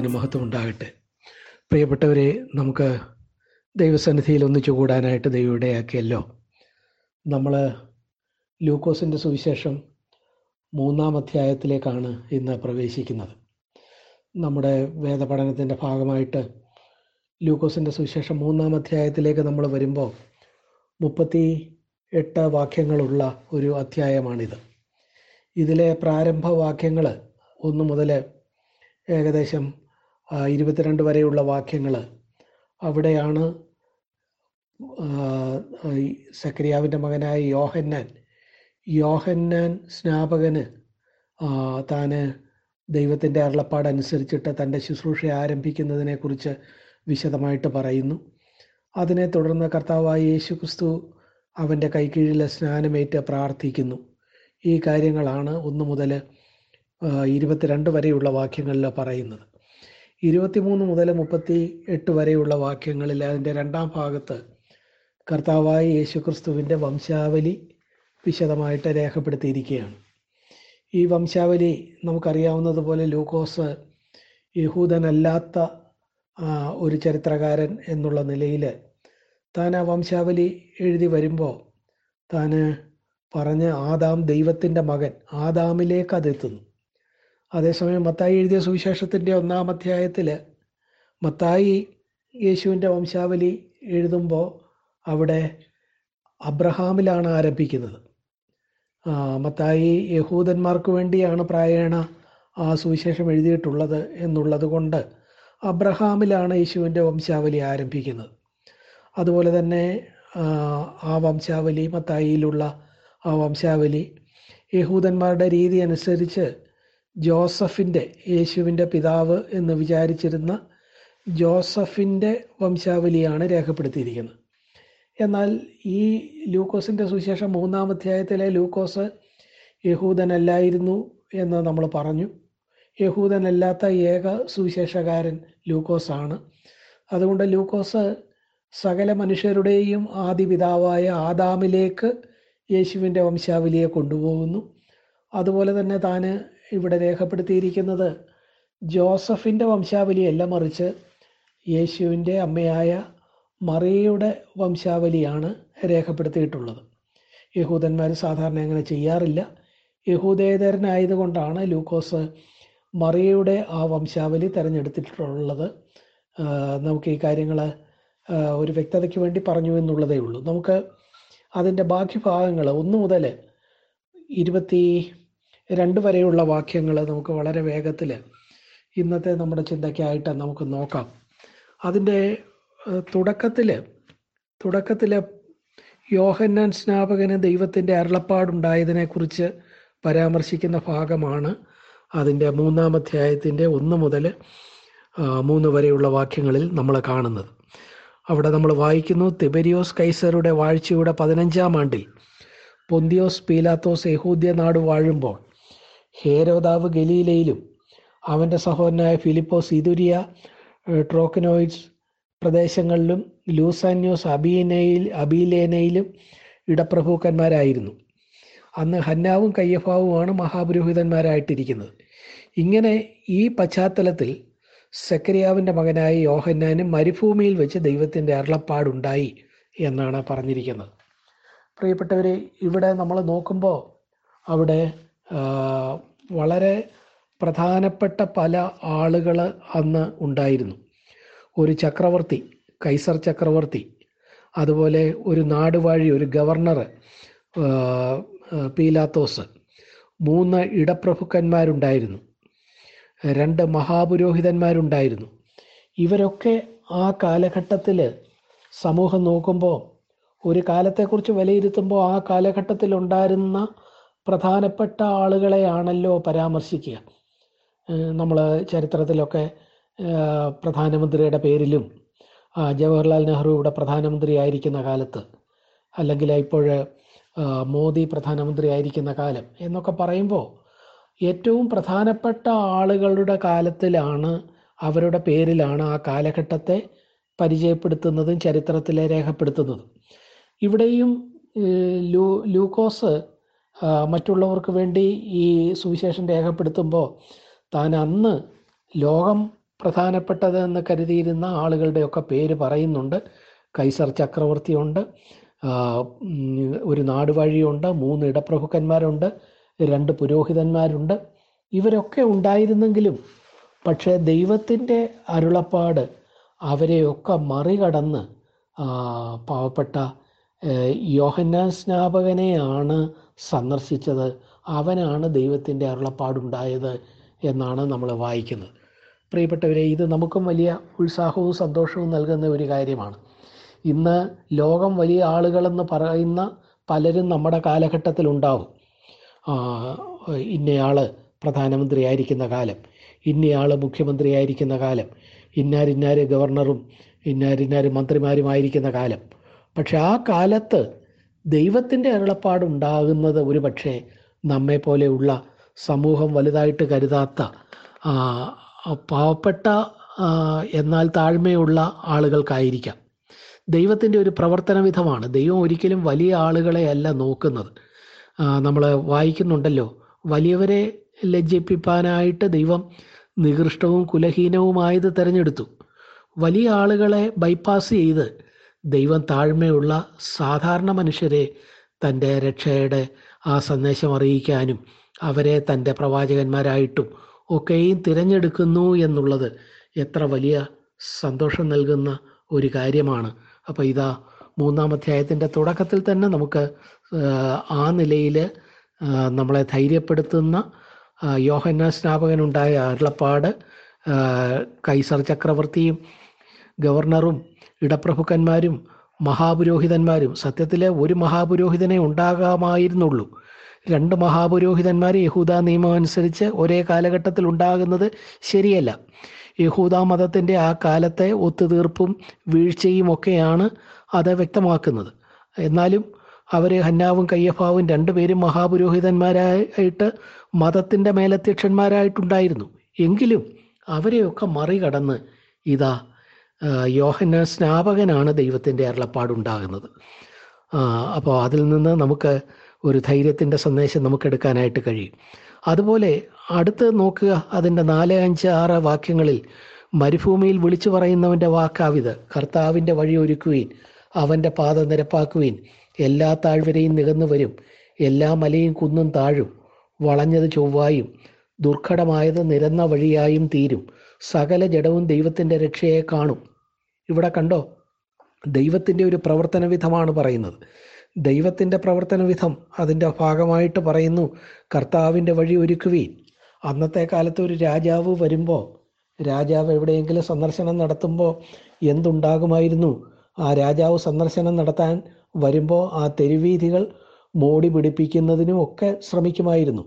നാമത്തിന് മഹത്വം ഉണ്ടാകട്ടെ പ്രിയപ്പെട്ടവരെ നമുക്ക് ദൈവസന്നിധിയിൽ ഒന്നിച്ചു കൂടാനായിട്ട് ദൈവം ഇടയാക്കിയല്ലോ. നമ്മൾ ലൂക്കോസിന്റെ സുവിശേഷം മൂന്നാം അധ്യായത്തിലേക്കാണ് ഇന്ന് പ്രവേശിക്കുന്നത്. നമ്മുടെ വേദപഠനത്തിന്റെ ഭാഗമായിട്ട് ലൂക്കോസിന്റെ സുവിശേഷം മൂന്നാം അധ്യായത്തിലേക്ക് നമ്മൾ വരുമ്പോൾ മുപ്പത്തി എട്ട് വാക്യങ്ങളുള്ള ഒരു അധ്യായമാണിത്. ഇതിലെ പ്രാരംഭ വാക്യങ്ങൾ ഒന്ന് മുതൽ ഏകദേശം ഇരുപത്തിരണ്ട് വരെയുള്ള വാക്യങ്ങൾ. അവിടെയാണ് സക്രിയാവിന്റെ മകനായ യോഹന്നാൻ. യോഹന്നാൻ സ്നാപകന് താന് ദൈവത്തിന്റെ അരുളപ്പാടനുസരിച്ചിട്ട് തന്റെ ശുശ്രൂഷ ആരംഭിക്കുന്നതിനെക്കുറിച്ച് വിശദമായിട്ട് പറയുന്നു. അതിനെ തുടർന്ന് കർത്താവായ യേശു ക്രിസ്തു അവന്റെ കൈക്കീഴിലെ സ്നാനമേറ്റ് പ്രാർത്ഥിക്കുന്നു. ഈ കാര്യങ്ങളാണ് ഒന്ന് മുതൽ ഇരുപത്തിരണ്ട് വരെയുള്ള വാക്യങ്ങളിൽ പറയുന്നത്. ഇരുപത്തിമൂന്ന് മുതൽ മുപ്പത്തി എട്ട് വരെയുള്ള വാക്യങ്ങളിൽ അതിന്റെ രണ്ടാം ഭാഗത്ത് കർത്താവായ യേശുക്രിസ്തുവിന്റെ വംശാവലി വിശദമായിട്ട് രേഖപ്പെടുത്തിയിരിക്കുകയാണ്. ഈ വംശാവലി നമുക്കറിയാവുന്നതുപോലെ ലൂക്കോസ് യഹൂദനല്ലാത്ത ഒരു ചരിത്രകാരൻ എന്നുള്ള നിലയിൽ താൻ ആ വംശാവലി എഴുതി വരുമ്പോൾ താൻ പറഞ്ഞ് ആദാം ദൈവത്തിന്റെ മകൻ ആദാമിലേക്ക് അതെത്തുന്നു. അതേസമയം മത്തായി എഴുതിയ സുവിശേഷത്തിന്റെ ഒന്നാം അധ്യായത്തിൽ മത്തായി യേശുവിന്റെ വംശാവലി എഴുതുമ്പോൾ അവിടെ അബ്രഹാമിലാണ് ആരംഭിക്കുന്നത്. മത്തായി യഹൂദന്മാർക്ക് വേണ്ടിയാണ് പ്രായേണ ആ സുവിശേഷം എഴുതിയിട്ടുള്ളത് എന്നുള്ളത് കൊണ്ട് അബ്രഹാമിലാണ് യേശുവിന്റെ വംശാവലി ആരംഭിക്കുന്നത്. അതുപോലെ തന്നെ ആ, വംശാവലി മത്തായിയിലുള്ള ആ വംശാവലി യഹൂദന്മാരുടെ രീതി അനുസരിച്ച് ജോസഫിന്റെ യേശുവിന്റെ പിതാവ് എന്ന് വിചാരിച്ചിരുന്ന ജോസഫിന്റെ വംശാവലിയാണ് രേഖപ്പെടുത്തിയിരിക്കുന്നത്. എന്നാൽ ഈ ലൂക്കോസിന്റെ സുവിശേഷം മൂന്നാം അധ്യായത്തിലെ ലൂക്കോസ് യഹൂദനല്ലായിരുന്നു എന്ന് നമ്മൾ പറഞ്ഞു. യഹൂദനല്ലാത്ത ഏക സുവിശേഷകാരൻ ലൂക്കോസാണ്. അതുകൊണ്ട് ലൂക്കോസ് സകല മനുഷ്യരുടെയും ആദി പിതാവായ ആദാമിലേക്ക് യേശുവിന്റെ വംശാവലിയെ കൊണ്ടുപോകുന്നു. അതുപോലെ തന്നെ താൻ ഇവിടെ രേഖപ്പെടുത്തിയിരിക്കുന്നത് ജോസഫിന്റെ വംശാവലിയല്ല മറിച്ച് യേശുവിന്റെ അമ്മയായ മറിയയുടെ വംശാവലിയാണ് രേഖപ്പെടുത്തിയിട്ടുള്ളത്. യഹൂദന്മാർ സാധാരണ അങ്ങനെ ചെയ്യാറില്ല. യഹൂദേതരനായതുകൊണ്ടാണ് ലൂക്കോസ് മറിയയുടെ ആ വംശാവലി തിരഞ്ഞെടുത്തിട്ടുള്ളത്. നമുക്ക് ഈ കാര്യങ്ങൾ ഒരു വ്യക്തതയ്ക്ക് വേണ്ടി പറഞ്ഞു എന്നുള്ളതേ ഉള്ളൂ. നമുക്ക് അതിന്റെ ബാക്കി ഭാഗങ്ങൾ ഒന്ന് മുതൽ ഇരുപത്തി രണ്ട് വരെയുള്ള വാക്യങ്ങൾ നമുക്ക് വളരെ വേഗത്തിൽ ഇന്നത്തെ നമ്മുടെ ചിന്തയ്ക്കായിട്ട് നമുക്ക് നോക്കാം. അതിന്റെ തുടക്കത്തിൽ തുടക്കത്തിൽ യോഹന്നാൻ സ്നാപകന് ദൈവത്തിന്റെ അരുളപ്പാടുണ്ടായതിനെക്കുറിച്ച് പരാമർശിക്കുന്ന ഭാഗമാണ് അതിന്റെ മൂന്നാം അധ്യായത്തിന്റെ ഒന്ന് മുതൽ മൂന്ന് വരെയുള്ള വാക്യങ്ങളിൽ നമ്മൾ കാണുന്നത്. അവിടെ നമ്മൾ വായിക്കുന്നു തിബരിയോസ് കൈസറുടെ വാഴ്ചയുടെ പതിനഞ്ചാം ആണ്ടിൽ പൊന്തിയോസ് പീലാത്തോസ് യഹൂദ്യ നാട് വാഴുമ്പോൾ ഹേരോദാവ് ഗലീലയിലും അവന്റെ സഹോദരനായ ഫിലിപ്പോസ് ഇതുരിയ ട്രോക്കനോയിഡ്സ് പ്രദേശങ്ങളിലും ലൂസാന്യോസ് അബീനയിൽ അബീലേനയിലും ഇടപ്രഭുക്കന്മാരായിരുന്നു. അന്ന് ഹന്നാവും കയ്യഫാവുമാണ് മഹാപുരോഹിതന്മാരായിട്ടിരിക്കുന്നത്. ഇങ്ങനെ ഈ പശ്ചാത്തലത്തിൽ സെക്കരിയാവിന്റെ മകനായ യോഹന്നാനും മരുഭൂമിയിൽ വെച്ച് ദൈവത്തിന്റെ അരുളപ്പാടുണ്ടായി എന്നാണ് പറഞ്ഞിരിക്കുന്നത്. പ്രിയപ്പെട്ടവരെ ഇവിടെ നമ്മൾ നോക്കുമ്പോൾ അവിടെ വളരെ പ്രധാനപ്പെട്ട പല ആളുകൾ അന്ന് ഉണ്ടായിരുന്നു. ഒരു ചക്രവർത്തി കൈസർ ചക്രവർത്തി അതുപോലെ ഒരു നാടുവാഴി ഒരു ഗവർണർ പീലാത്തോസ് മൂന്ന് ഇടപ്രഭുക്കന്മാരുണ്ടായിരുന്നു. രണ്ട് മഹാപുരോഹിതന്മാരുണ്ടായിരുന്നു. ഇവരൊക്കെ ആ കാലഘട്ടത്തിൽ സമൂഹം നോക്കുമ്പോൾ ഒരു കാലത്തെക്കുറിച്ച് വിലയിരുത്തുമ്പോൾ ആ കാലഘട്ടത്തിൽ ഉണ്ടായിരുന്ന പ്രധാനപ്പെട്ട ആളുകളെയാണല്ലോ പരാമർശിക്കുക. നമ്മൾ ചരിത്രത്തിലൊക്കെ പ്രധാനമന്ത്രിയുടെ പേരിലും ജവഹർലാൽ നെഹ്റു ഇവിടെ പ്രധാനമന്ത്രി ആയിരിക്കുന്ന കാലത്ത് അല്ലെങ്കിൽ ഇപ്പോൾ മോദി പ്രധാനമന്ത്രി ആയിരിക്കുന്ന കാലം എന്നൊക്കെ പറയുമ്പോൾ ഏറ്റവും പ്രധാനപ്പെട്ട ആളുകളുടെ കാലത്തിലാണ് അവരുടെ പേരിലാണ് ആ കാലഘട്ടത്തെ പരിചയപ്പെടുത്തുന്നതും ചരിത്രത്തിലെ രേഖപ്പെടുത്തുന്നതും. ഇവിടെയും ലൂ ലൂക്കോസ് മറ്റുള്ളവർക്ക് വേണ്ടി ഈ സുവിശേഷം രേഖപ്പെടുത്തുമ്പോൾ താൻ അന്ന് ലോകം പ്രധാനപ്പെട്ടത് എന്ന് കരുതിയിരുന്ന ആളുകളുടെയൊക്കെ പേര് പറയുന്നുണ്ട്. കൈസർ ചക്രവർത്തിയുണ്ട്. ഒരു നാടുവഴിയുണ്ട്. മൂന്ന് ഇടപ്രഭുക്കന്മാരുണ്ട്. രണ്ട് പുരോഹിതന്മാരുണ്ട്. ഇവരൊക്കെ ഉണ്ടായിരുന്നെങ്കിലും പക്ഷേ ദൈവത്തിന്റെ അരുളപ്പാട് അവരെയൊക്കെ മറികടന്ന് പാവപ്പെട്ട യോഹന്നാൻ സ്നാപകനെയാണ് സന്ദർശിച്ചത് അവനാണ് ദൈവത്തിന്റെ അരുളപ്പാടുണ്ടായത് എന്നാണ് നമ്മൾ വായിക്കുന്നത്. പ്രിയപ്പെട്ടവരെ ഇത് നമുക്കും വലിയ ഉത്സാഹവും സന്തോഷവും നൽകുന്ന ഒരു കാര്യമാണ്. ഇന്ന് ലോകം വലിയ ആളുകളെന്ന് പറയുന്ന പലരും നമ്മുടെ ആ, ഇന്നയാൾ പ്രധാനമന്ത്രിയായിരിക്കുന്ന കാലം ഇന്നയാൾ മുഖ്യമന്ത്രിയായിരിക്കുന്ന കാലം ഇന്നാരിന്നാര് ഗവർണറും ഇന്നാരിന്നാര് മന്ത്രിമാരുമായിരിക്കുന്ന കാലം. പക്ഷെ ആ കാലത്ത് ദൈവത്തിന്റെ അരുളപ്പാടുണ്ടാകുന്നത് ഒരു പക്ഷേ നമ്മെ പോലെയുള്ള സമൂഹം വലുതായിട്ട് കരുതാത്ത പാവപ്പെട്ട എന്നാൽ താഴ്മയുള്ള ആളുകൾക്കായിരിക്കാം. ദൈവത്തിന്റെ ഒരു പ്രവർത്തനവിധമാണ് ദൈവം ഒരിക്കലും വലിയ ആളുകളെ അല്ല നോക്കുന്നത്. നമ്മൾ വായിക്കുന്നുണ്ടല്ലോ വലിയവരെ ലജ്ജിപ്പിക്കാനായിട്ട് ദൈവം നികൃഷ്ടവും കുലഹീനവുമായത് തിരഞ്ഞെടുത്തു. വലിയ ആളുകളെ ബൈപ്പാസ് ചെയ്ത് ദൈവം താഴ്മയുള്ള സാധാരണ മനുഷ്യരെ തന്റെ രക്ഷയുടെ ആ സന്ദേശം അറിയിക്കാനും അവരെ തന്റെ പ്രവാചകന്മാരായിട്ടും ഒക്കെയും തിരഞ്ഞെടുക്കുന്നു എന്നുള്ളത് എത്ര വലിയ സന്തോഷം നൽകുന്ന ഒരു കാര്യമാണ്. അപ്പോൾ ഇതാ മൂന്നാം അധ്യായത്തിന്റെ തുടക്കത്തിൽ തന്നെ നമുക്ക് ആ, നിലയിൽ നമ്മളെ ധൈര്യപ്പെടുത്തുന്ന യോഹന്ന സ്നാപകനുണ്ടായ അരുളപ്പാട് കൈസർ ചക്രവർത്തിയും ഗവർണറും ഇടപ്രഭുക്കന്മാരും മഹാപുരോഹിതന്മാരും സത്യത്തിലെ ഒരു മഹാപുരോഹിതനെ ഉണ്ടാകാമായിരുന്നുള്ളൂ. രണ്ട് മഹാപുരോഹിതന്മാർ യഹൂദ നിയമം അനുസരിച്ച് ഒരേ കാലഘട്ടത്തിൽ ഉണ്ടാകുന്നത് ശരിയല്ല. യഹൂദ മതത്തിന്റെ ആ കാലത്തെ ഒത്തുതീർപ്പും വീഴ്ചയും ഒക്കെയാണ് അത് വ്യക്തമാക്കുന്നത്. എന്നാലും അവർ ഹന്നാവും കയ്യഫാവും രണ്ടുപേരും മഹാപുരോഹിതന്മാരായിട്ട് മതത്തിന്റെ മേലധ്യക്ഷന്മാരായിട്ടുണ്ടായിരുന്നു. എങ്കിലും അവരെയൊക്കെ മറികടന്ന് ഇതാ ആ, യോഹന്ന സ്നാപകനാണ് ദൈവത്തിന്റെ അരുളപ്പാടുണ്ടാകുന്നത്. അപ്പോൾ അതിൽ നിന്ന് നമുക്ക് ഒരു ധൈര്യത്തിന്റെ സന്ദേശം നമുക്ക് എടുക്കാനായിട്ട് കഴിയും. അതുപോലെ അടുത്ത് നോക്കുക അതിന്റെ നാല് അഞ്ച് ആറ് വാക്യങ്ങളിൽ മരുഭൂമിയിൽ വിളിച്ചു പറയുന്നവന്റെ വാക്കാവിത്. കർത്താവിന്റെ വഴി ഒരുക്കുവീൻ അവന്റെ പാത നിരപ്പാക്കുവീൻ. എല്ലാ താഴ്വരയും നികന്നു വരും എല്ലാ മലയും കുന്നും താഴും. വളഞ്ഞത് ചൊവ്വായും ദുർഘടമായത് നിരന്ന വഴിയായും തീരും. സകല ജഡവും ദൈവത്തിന്റെ രക്ഷയെ കാണും. ഇവിടെ കണ്ടോ? ദൈവത്തിന്റെ ഒരു പ്രവർത്തന വിധമാണ് പറയുന്നത്. ദൈവത്തിന്റെ പ്രവർത്തന വിധം അതിന്റെ ഭാഗമായിട്ട് പറയുന്നു കർത്താവിന്റെ വഴി ഒരുക്കുവീൻ. അന്നത്തെ കാലത്ത് ഒരു രാജാവ് വരുമ്പോൾ രാജാവ് എവിടെയെങ്കിലും സന്ദർശനം നടത്തുമ്പോൾ എന്തുണ്ടാകുമായിരുന്നു? ആ രാജാവ് സന്ദർശനം നടത്താൻ വരുമ്പോൾ ആ തെരുവീഥികൾ മോടി പിടിപ്പിക്കുന്നതിനും ഒക്കെ ശ്രമിക്കുമായിരുന്നു.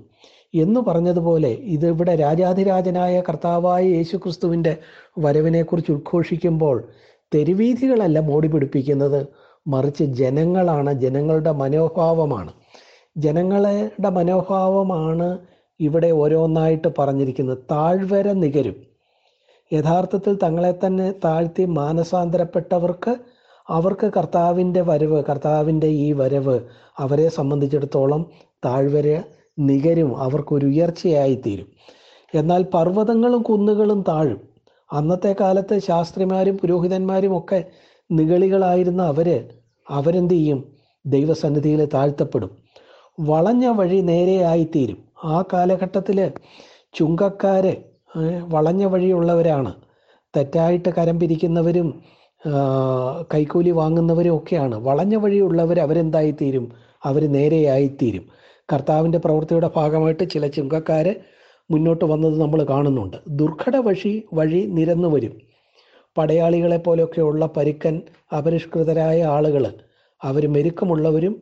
എന്ന് പറഞ്ഞതുപോലെ ഇതിവിടെ രാജാധിരാജനായ കർത്താവായ യേശു ക്രിസ്തുവിന്റെ വരവിനെക്കുറിച്ച് ഉദ്ഘോഷിക്കുമ്പോൾ തെരുവീഥികളല്ല മോടി പിടിപ്പിക്കുന്നത്. മറിച്ച് ജനങ്ങളാണ് ജനങ്ങളുടെ മനോഭാവമാണ്. ജനങ്ങളുടെ മനോഭാവമാണ് ഇവിടെ ഓരോന്നായിട്ട് പറഞ്ഞിരിക്കുന്നത്. താഴ്വര നികരും. യഥാർത്ഥത്തിൽ തങ്ങളെ തന്നെ താഴ്ത്തി മാനസാന്തരപ്പെട്ടവർക്ക് അവർക്ക് കർത്താവിന്റെ വരവ് കർത്താവിന്റെ ഈ വരവ് അവരെ സംബന്ധിച്ചിടത്തോളം താഴ്വര നികരും അവർക്കൊരു ഉയർച്ചയായി തീരും എന്നാൽ പർവതങ്ങളും കുന്നുകളും താഴും. അന്നത്തെ കാലത്ത് ശാസ്ത്രിമാരും പുരോഹിതന്മാരും ഒക്കെ നിഗളികളായിരുന്ന അവർ അവരെന്ത് ചെയ്യും? ദൈവസന്നിധിയിൽ താഴ്ത്തപ്പെടും. വളഞ്ഞ വഴി നേരെയായിത്തീരും ആ കാലഘട്ടത്തിൽ ചുങ്കക്കാര് വളഞ്ഞ വഴിയുള്ളവരാണ്. തെറ്റായിട്ട് കരം പിരിക്കുന്നവരും കൈക്കൂലി വാങ്ങുന്നവരും ഒക്കെയാണ്. വളഞ്ഞ വഴിയുള്ളവർ അവരെന്തായിത്തീരും? അവർ നേരെയായിത്തീരും കർത്താവിന്റെ പ്രവൃത്തിയുടെ ഭാഗമായിട്ട് ചില ചുങ്കക്കാര് മുന്നോട്ട് വന്നത് നമ്മൾ കാണുന്നുണ്ട്. ദുർഘട വഴി വഴി നിരന്നു വരും. പടയാളികളെ പോലെയൊക്കെയുള്ള പരുക്കൻ അപരിഷ്കൃതരായ ആളുകൾ അവർ മെരുക്കമുള്ളവരും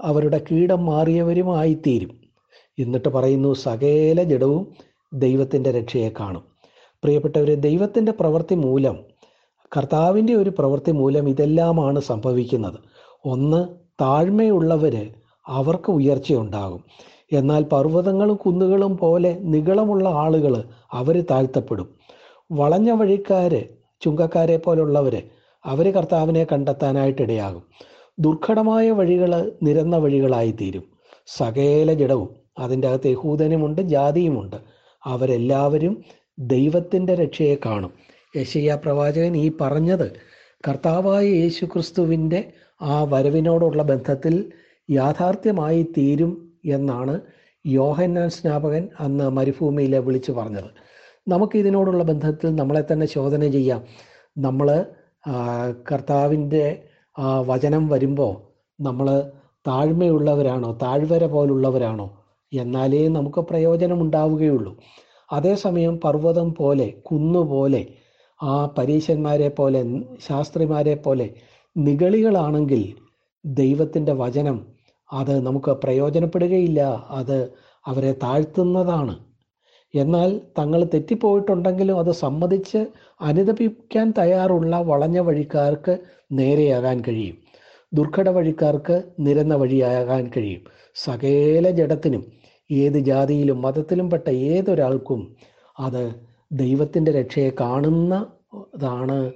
അവരുടെ കീടം മാറിയവരുമായിത്തീരും എന്നിട്ട് പറയുന്നു സകല ജഡവും ദൈവത്തിന്റെ രക്ഷയെ കാണും. പ്രിയപ്പെട്ടവരെ ദൈവത്തിന്റെ പ്രവൃത്തി മൂലം കർത്താവിന്റെ ഒരു പ്രവൃത്തി മൂലം ഇതെല്ലാമാണ് സംഭവിക്കുന്നത്. ഒന്ന് താഴ്മയുള്ളവർ അവർക്ക് ഉയർച്ചയുണ്ടാകും. എന്നാൽ പർവതങ്ങളും കുന്നുകളും പോലെ നികളമുള്ള ആളുകൾ അവർ താഴ്ത്തപ്പെടും. വളഞ്ഞ വഴിക്കാര് ചുങ്കക്കാരെ പോലുള്ളവർ അവർ കർത്താവിനെ കണ്ടെത്താനായിട്ട് ഇടയാകും. ദുർഘടമായ വഴികൾ നിരന്ന വഴികളായി തീരും. സകല ജഡവും അതിന്റെ അകത്ത് യഹൂദനുമുണ്ട് ജാതിയുമുണ്ട്. അവരെല്ലാവരും ദൈവത്തിന്റെ രക്ഷയെ കാണും. യശയ്യ പ്രവാചകൻ ഈ പറഞ്ഞത് കർത്താവായ യേശു ക്രിസ്തുവിന്റെ ആ വരവിനോടുള്ള ബന്ധത്തിൽ യാഥാർത്ഥ്യമായി തീരും എന്നാണ് യോഹന്നാൻ സ്നാപകൻ അന്ന് മരുഭൂമിയിൽ വിളിച്ചു പറഞ്ഞത്. നമുക്ക് ഇതിനോടുള്ള ബന്ധത്തിൽ നമ്മളെ തന്നെ ശോധന ചെയ്യാം. നമ്മൾ കർത്താവിന്റെ വചനം വരുമ്പോൾ നമ്മൾ താഴ്മയുള്ളവരാണോ താഴ്വര പോലുള്ളവരാണോ എന്നാലേ നമുക്ക് പ്രയോജനം ഉണ്ടാവുകയുള്ളൂ അതേസമയം പർവതം പോലെ കുന്നുപോലെ ആ പരീശന്മാരെ പോലെ ശാസ്ത്രിമാരെ പോലെ നിഗളികളാണെങ്കിൽ ദൈവത്തിന്റെ വചനം അത് നമുക്ക് പ്രയോജനപ്പെടുകയില്ല. അത് അവരെ താഴ്ത്തുന്നതാണ്. എന്നാൽ തങ്ങൾ തെറ്റിപ്പോയിട്ടുണ്ടെങ്കിലും അത് സമ്മതിച്ച് അനുദപിക്കാൻ തയ്യാറുള്ള വളഞ്ഞ വഴിക്കാർക്ക് നേരെയാകാൻ കഴിയും. ദുർഘട വഴിക്കാർക്ക് നിരന്ന വഴിയാകാൻ കഴിയും. സകേല ജഡത്തിനും ഏത് ജാതിയിലും മതത്തിലും പെട്ട ഏതൊരാൾക്കും അത് ദൈവത്തിന്റെ രക്ഷയെ കാണുന്നതാണ്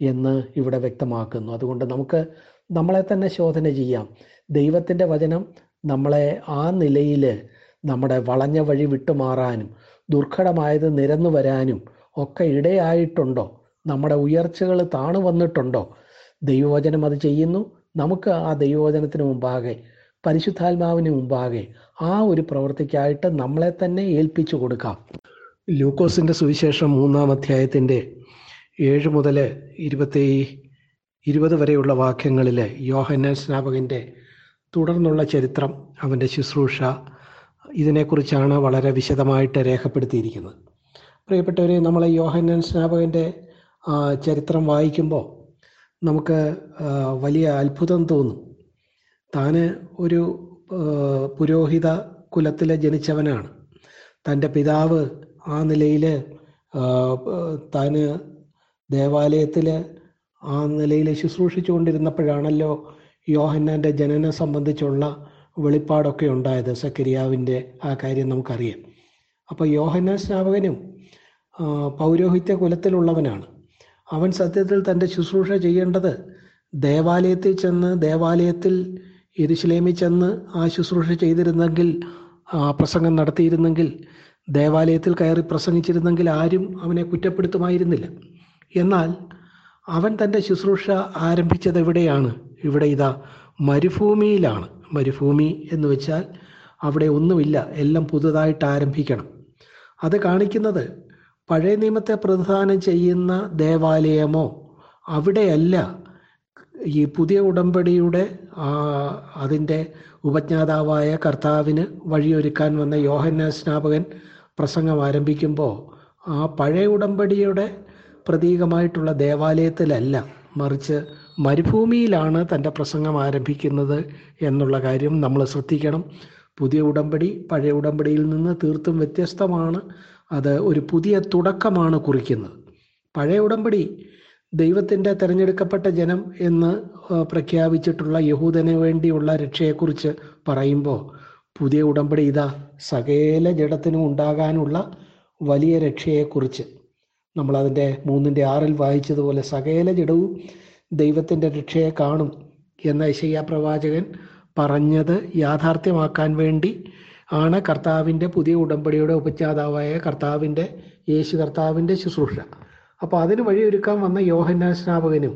എന്ന് ഇവിടെ വ്യക്തമാക്കുന്നു. അതുകൊണ്ട് നമുക്ക് നമ്മളെ തന്നെ ശോധന ചെയ്യാം. ദൈവത്തിന്റെ വചനം നമ്മളെ ആ നിലയിൽ നമ്മുടെ വളഞ്ഞ വഴി വിട്ടുമാറാനും ദുർഘടമായത് നിരന്നു വരാനും ഒക്കെ ഇടയായിട്ടുണ്ടോ? നമ്മുടെ ഉയർച്ചകൾ താണു വന്നിട്ടുണ്ടോ? ദൈവവചനം അത് ചെയ്യുന്നു. നമുക്ക് ആ ദൈവവചനത്തിന് മുമ്പാകെ പരിശുദ്ധാത്മാവിന് മുമ്പാകെ ആ ഒരു പ്രവൃത്തിക്കായിട്ട് നമ്മളെ തന്നെ ഏൽപ്പിച്ചു കൊടുക്കാം. ലൂക്കോസിന്റെ സുവിശേഷം മൂന്നാം അധ്യായത്തിന്റെ ഏഴ് മുതൽ ഇരുപത്തി ഇരുപത് വരെയുള്ള വാക്യങ്ങളിൽ യോഹന്നാൻ സ്നാപകന്റെ തുടർന്നുള്ള ചരിത്രം അവന്റെ ശുശ്രൂഷ ഇതിനെക്കുറിച്ചാണ് വളരെ വിശദമായിട്ട് രേഖപ്പെടുത്തിയിരിക്കുന്നത്. പ്രിയപ്പെട്ടവരെ നമ്മൾ യോഹന്നാൻ സ്നാപകന്റെ ചരിത്രം വായിക്കുമ്പോൾ നമുക്ക് വലിയ അത്ഭുതം തോന്നും. താന് ഒരു പുരോഹിത കുലത്തിൽ ജനിച്ചവനാണ്. തന്റെ പിതാവ് ആ നിലയിൽ താന് ദേവാലയത്തിൽ ആ നിലയിൽ ശുശ്രൂഷിച്ചു കൊണ്ടിരുന്നപ്പോഴാണല്ലോ യോഹന്നാന്റെ ജനനം സംബന്ധിച്ചുള്ള വെളിപ്പാടൊക്കെ ഉണ്ടായത് സക്കരിയാവിന്റെ ആ കാര്യം നമുക്കറിയാം. അപ്പോൾ യോഹന്നാൻ സ്നാപകനും പൗരോഹിത്യ കുലത്തിലുള്ളവനാണ്. അവൻ സത്യത്തിൽ തന്റെ ശുശ്രൂഷ ചെയ്യേണ്ടത് ദേവാലയത്തിൽ ചെന്ന് ദേവാലയത്തിൽ ഇരുശ്ലേമി ചെന്ന് ആ ശുശ്രൂഷ ചെയ്തിരുന്നെങ്കിൽ പ്രസംഗം നടത്തിയിരുന്നെങ്കിൽ ദേവാലയത്തിൽ കയറി പ്രസംഗിച്ചിരുന്നെങ്കിൽ ആരും അവനെ കുറ്റപ്പെടുത്തുമായിരുന്നില്ല. എന്നാൽ അവൻ തന്റെ ശുശ്രൂഷ ആരംഭിച്ചത് എവിടെയാണ്? ഇവിടെ ഇതാ മരുഭൂമിയിലാണ്. മരുഭൂമി എന്ന് വെച്ചാൽ അവിടെ ഒന്നുമില്ല എല്ലാം പുതുതായിട്ട് ആരംഭിക്കണം. അത് കാണിക്കുന്നത് പഴയ നിയമത്തെ പ്രതിദാനം ചെയ്യുന്ന ദേവാലയമോ അവിടെയല്ല. ഈ പുതിയ ഉടമ്പടിയുടെ അതിന്റെ ഉപജ്ഞാതാവായ കർത്താവിന് വഴിയൊരുക്കാൻ വന്ന യോഹന്ന സ്നാപകൻ പ്രസംഗം ആരംഭിക്കുമ്പോൾ ആ പഴയ ഉടമ്പടിയുടെ പ്രതീകമായിട്ടുള്ള ദേവാലയത്തിലല്ല മറിച്ച് മരുഭൂമിയിലാണ് തന്റെ പ്രസംഗം ആരംഭിക്കുന്നത് എന്നുള്ള കാര്യം നമ്മൾ ശ്രദ്ധിക്കണം. പുതിയ ഉടമ്പടി പഴയ ഉടമ്പടിയിൽ നിന്ന് തീർത്തും വ്യത്യസ്തമാണ്. അത് ഒരു പുതിയ തുടക്കമാണ് കുറിക്കുന്നത്. പഴയ ഉടമ്പടി ദൈവത്തിന്റെ തിരഞ്ഞെടുക്കപ്പെട്ട ജനം എന്ന് പ്രഖ്യാപിച്ചിട്ടുള്ള യഹൂദന് വേണ്ടിയുള്ള രക്ഷയെക്കുറിച്ച് പറയുമ്പോൾ പുതിയ ഉടമ്പടി ഇതാ സകല ജഡത്തിനും ഉണ്ടാകാനുള്ള വലിയ രക്ഷയെക്കുറിച്ച്. നമ്മളതിന്റെ മൂന്നിന്റെ ആറിൽ വായിച്ചതുപോലെ സകല ജഡവും ദൈവത്തിന്റെ രക്ഷയെ കാണും എന്ന ഐശയ്യ പ്രവാചകൻ പറഞ്ഞത് യാഥാർത്ഥ്യമാക്കാൻ വേണ്ടി ആണ് കർത്താവിന്റെ പുതിയ ഉടമ്പടിയുടെ ഉപജ്ഞാതാവായ കർത്താവിന്റെ യേശു കർത്താവിന്റെ ശുശ്രൂഷ. അപ്പോൾ അതിന് വഴിയൊരുക്കാൻ വന്ന യോഹന്നാൻ സ്നാപകനും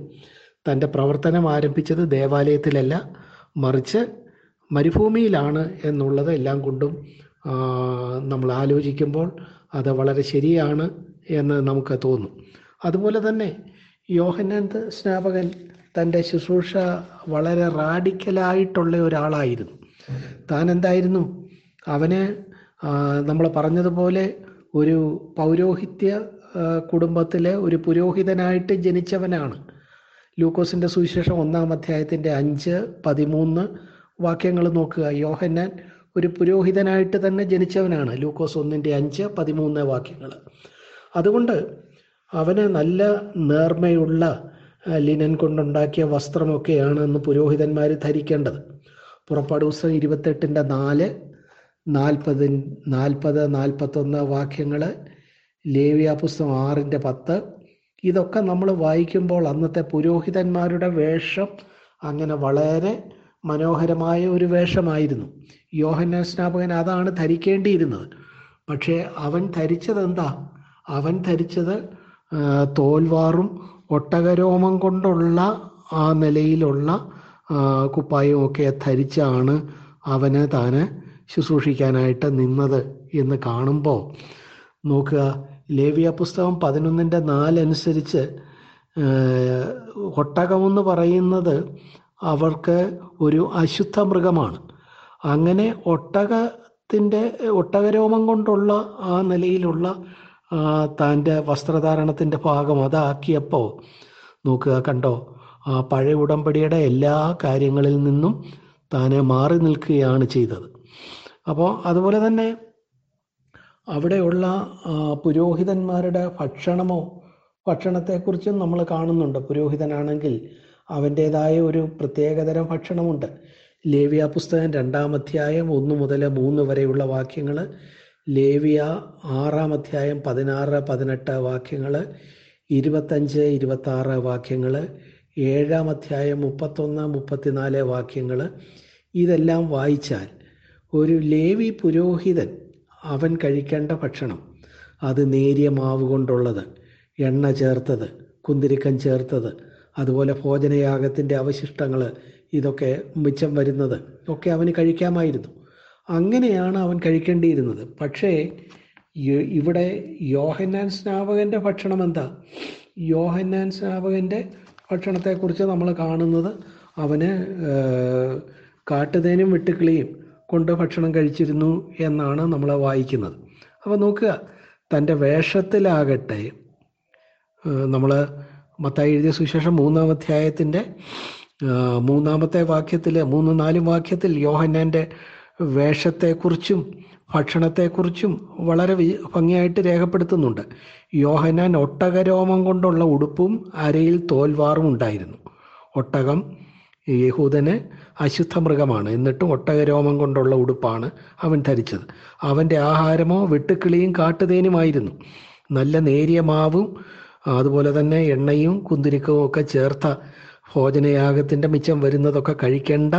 തന്റെ പ്രവർത്തനം ആരംഭിച്ചത് ദേവാലയത്തിലല്ല മറിച്ച് മരുഭൂമിയിലാണ് എന്നുള്ളത് എല്ലാം കൊണ്ടും നമ്മൾ ആലോചിക്കുമ്പോൾ അത് വളരെ ശരിയാണ് എന്ന് നമുക്ക് തോന്നും. അതുപോലെ തന്നെ യോഹന്നാൻ സ്നാപകൻ തന്റെ ശുശ്രൂഷ വളരെ റാഡിക്കലായിട്ടുള്ള ഒരാളായിരുന്നു. താൻ എന്തായിരുന്നു അവന് നമ്മൾ പറഞ്ഞതുപോലെ ഒരു പൗരോഹിത്യ കുടുംബത്തിലെ ഒരു പുരോഹിതനായിട്ട് ജനിച്ചവനാണ്. ലൂക്കോസിന്റെ സുവിശേഷം ഒന്നാം അധ്യായത്തിന്റെ അഞ്ച് പതിമൂന്ന് വാക്യങ്ങൾ നോക്കുക. യോഹന്നാൻ ഒരു പുരോഹിതനായിട്ട് തന്നെ ജനിച്ചവനാണ്. ലൂക്കോസ് ഒന്നിന്റെ അഞ്ച് പതിമൂന്ന് വാക്യങ്ങൾ. അതുകൊണ്ട് അവന് നല്ല നേർമയുള്ള ലിനൻ കൊണ്ടുണ്ടാക്കിയ വസ്ത്രമൊക്കെയാണ് അന്ന് പുരോഹിതന്മാർ ധരിക്കേണ്ടത്. പുറപ്പാട് പുസ്തകം ഇരുപത്തെട്ടിന്റെ നാല് നാൽപ്പത് നാൽപ്പത് നാൽപ്പത്തൊന്ന് വാക്യങ്ങൾ ലേവിയ പുസ്തകം ആറിന്റെ പത്ത്. ഇതൊക്കെ നമ്മൾ വായിക്കുമ്പോൾ അന്നത്തെ പുരോഹിതന്മാരുടെ വേഷം അങ്ങനെ വളരെ മനോഹരമായ ഒരു വേഷമായിരുന്നു. യോഹന്ന സ്നാപകൻ അതാണ് ധരിക്കേണ്ടിയിരുന്നത്. പക്ഷേ അവൻ ധരിച്ചത് എന്താ? അവൻ ധരിച്ചത് തോൽവാറും ഒട്ടകരോമം കൊണ്ടുള്ള ആ നിലയിലുള്ള ഒക്കെ ധരിച്ചാണ് അവന് താന് ശുശ്രൂഷിക്കാനായിട്ട് നിന്നത് എന്ന് കാണുമ്പോൾ നോക്കുക. ലേവിയ പുസ്തകം പതിനൊന്നിന്റെ നാലനുസരിച്ച് ഒട്ടകമെന്ന് പറയുന്നത് അവർക്ക് ഒരു അശുദ്ധ മൃഗമാണ്. അങ്ങനെ ഒട്ടകത്തിന്റെ ഒട്ടകരോമം കൊണ്ടുള്ള ആ നിലയിലുള്ള തന്റെ വസ്ത്രധാരണത്തിന്റെ ഭാഗം അതാക്കിയപ്പോൾ നോക്കുക കണ്ടോ ആ പഴയ ഉടമ്പടിയുടെ എല്ലാ കാര്യങ്ങളിൽ നിന്നും താനെ മാറി നിൽക്കുകയാണ് ചെയ്തത്. അപ്പോൾ അതുപോലെ തന്നെ അവിടെയുള്ള പുരോഹിതന്മാരുടെ ഭക്ഷണമോ ഭക്ഷണത്തെക്കുറിച്ചും നമ്മൾ കാണുന്നുണ്ട്. പുരോഹിതനാണെങ്കിൽ അവന്റേതായ ഒരു പ്രത്യേകതരം ഭക്ഷണമുണ്ട്. ലേവ്യ പുസ്തകം രണ്ടാം അധ്യായം ഒന്ന് മുതൽ മൂന്ന് വരെയുള്ള വാക്യങ്ങൾ ലേവിയ ആറാം അധ്യായം പതിനാറ് പതിനെട്ട് വാക്യങ്ങൾ ഇരുപത്തഞ്ച് ഇരുപത്താറ് വാക്യങ്ങൾ ഏഴാം അധ്യായം മുപ്പത്തൊന്ന് മുപ്പത്തിനാല് വാക്യങ്ങൾ ഇതെല്ലാം വായിച്ചാൽ ഒരു ലേവി പുരോഹിതൻ അവൻ കഴിക്കേണ്ട ഭക്ഷണം അത് നേരിയ മാവ് കൊണ്ടുള്ളത് എണ്ണ ചേർത്തത് കുന്തിരിക്കം ചേർത്തത് അതുപോലെ ഭോജനയാഗത്തിന്റെ അവശിഷ്ടങ്ങൾ ഇതൊക്കെ മിച്ചം വരുന്നത് ഒക്കെ അവന് കഴിക്കാമായിരുന്നു. അങ്ങനെയാണ് അവൻ കഴിക്കേണ്ടിയിരുന്നത്. പക്ഷേ ഇവിടെ യോഹന്നാൻ സ്നാപകന്റെ ഭക്ഷണം എന്താ? യോഹന്നാൻ സ്നാപകന്റെ ഭക്ഷണത്തെക്കുറിച്ച് നമ്മൾ കാണുന്നത് അവന് കാട്ടുതേനും വെട്ടുക്കിളിയും കൊണ്ട് ഭക്ഷണം കഴിച്ചിരുന്നു എന്നാണ് നമ്മൾ വായിക്കുന്നത്. അപ്പോൾ നോക്കുക തന്റെ വേഷത്തിലാകട്ടെ നമ്മൾ മത്തായി എഴുതിയ സുശേഷം മൂന്നാം അധ്യായത്തിന്റെ മൂന്നാമത്തെ വാക്യത്തിൽ മൂന്ന് നാലും വാക്യത്തിൽ യോഹന്നാന്റെ വേഷത്തെക്കുറിച്ചും ഭക്ഷണത്തെക്കുറിച്ചും വളരെ ഭംഗിയായിട്ട് രേഖപ്പെടുത്തുന്നുണ്ട്. യോഹനാൻ ഒട്ടകരോമം കൊണ്ടുള്ള ഉടുപ്പും അരയിൽ തോൽവാറും ഉണ്ടായിരുന്നു. ഒട്ടകം യഹൂദന് അശുദ്ധ മൃഗമാണ് എന്നിട്ടും ഒട്ടകരോമം കൊണ്ടുള്ള ഉടുപ്പാണ് അവൻ ധരിച്ചത്. അവന്റെ ആഹാരമോ വെട്ടുക്കിളിയും കാട്ടുതേനുമായിരുന്നു. നല്ല നേരിയ മാവും അതുപോലെ തന്നെ എണ്ണയും കുന്തിരിക്കവും ഒക്കെ ചേർത്ത ഭോജനയാഗത്തിന്റെ മിച്ചം വരുന്നതൊക്കെ കഴിക്കേണ്ട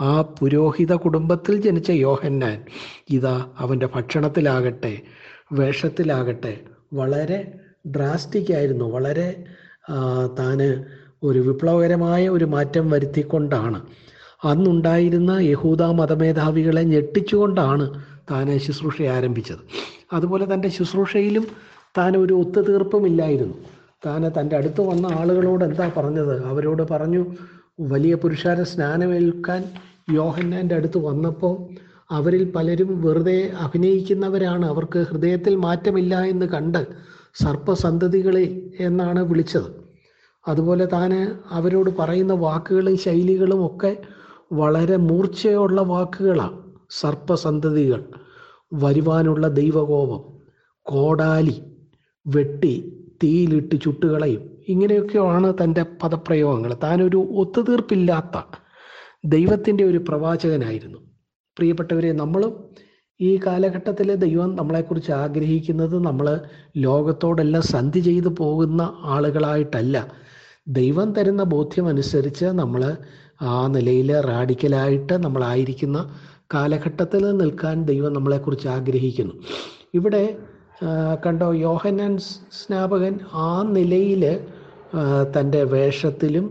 ആ പുരോഹിത കുടുംബത്തിൽ ജനിച്ച യോഹന്നാൻ ഇതാ അവന്റെ ഭക്ഷണത്തിലാകട്ടെ വേഷത്തിലാകട്ടെ വളരെ ഡ്രാസ്റ്റിക് ആയിരുന്നു. വളരെ താന് ഒരു വിപ്ലവകരമായ ഒരു മാറ്റം വരുത്തിക്കൊണ്ടാണ്. അന്നുണ്ടായിരുന്ന യഹൂദ മതമേധാവികളെ ഞെട്ടിച്ചുകൊണ്ടാണ് താൻ ശുശ്രൂഷ ആരംഭിച്ചത്. അതുപോലെ തന്റെ ശുശ്രൂഷയിലും താൻ ഒരു ഒത്തുതീർപ്പുമില്ലായിരുന്നു താൻ തന്റെ അടുത്ത് വന്ന ആളുകളോട് എന്താ പറഞ്ഞത്? അവരോട് പറഞ്ഞു വലിയ പുരുഷാര സ്നാനമേൽക്കാൻ യോഹന്നാന്റെ അടുത്ത് വന്നപ്പോൾ അവരിൽ പലരും വെറുതെ അഭിനയിക്കുന്നവരാണ്. അവർക്ക് ഹൃദയത്തിൽ മാറ്റമില്ല എന്ന് കണ്ട് സർപ്പസന്തതികളെ എന്നാണ് വിളിച്ചത്. അതുപോലെ താൻ അവരോട് പറയുന്ന വാക്കുകളും ശൈലികളും ഒക്കെ വളരെ മൂർച്ചയുള്ള വാക്കുകളാണ്. സർപ്പസന്തതികൾ വരുവാനുള്ള ദൈവകോപം കോടാലി വെട്ടി തീയിലിട്ട് ചുട്ടുകളയും. ഇങ്ങനെയൊക്കെയാണ് തന്റെ പദപ്രയോഗങ്ങൾ. താനൊരു ഒത്തുതീർപ്പില്ലാത്ത ദൈവത്തിന്റെ ഒരു പ്രവാചകനായിരുന്നു. പ്രിയപ്പെട്ടവരെ നമ്മളും ഈ കാലഘട്ടത്തിൽ ദൈവം നമ്മളെക്കുറിച്ച് ആഗ്രഹിക്കുന്നത് നമ്മൾ ലോകത്തോടെല്ലാം സന്ധി ചെയ്തു പോകുന്ന ആളുകളായിട്ടല്ല. ദൈവം തരുന്ന ബോധ്യം അനുസരിച്ച് നമ്മൾ ആ നിലയിൽ റാഡിക്കലായിട്ട് നമ്മളായിരിക്കുന്ന കാലഘട്ടത്തിൽ നിൽക്കാൻ ദൈവം നമ്മളെക്കുറിച്ച് ആഗ്രഹിക്കുന്നു. ഇവിടെ കണ്ടോ യോഹന്നാൻ സ്നാപകൻ ആ നിലയിൽ തന്റെ വേഷത്തിലും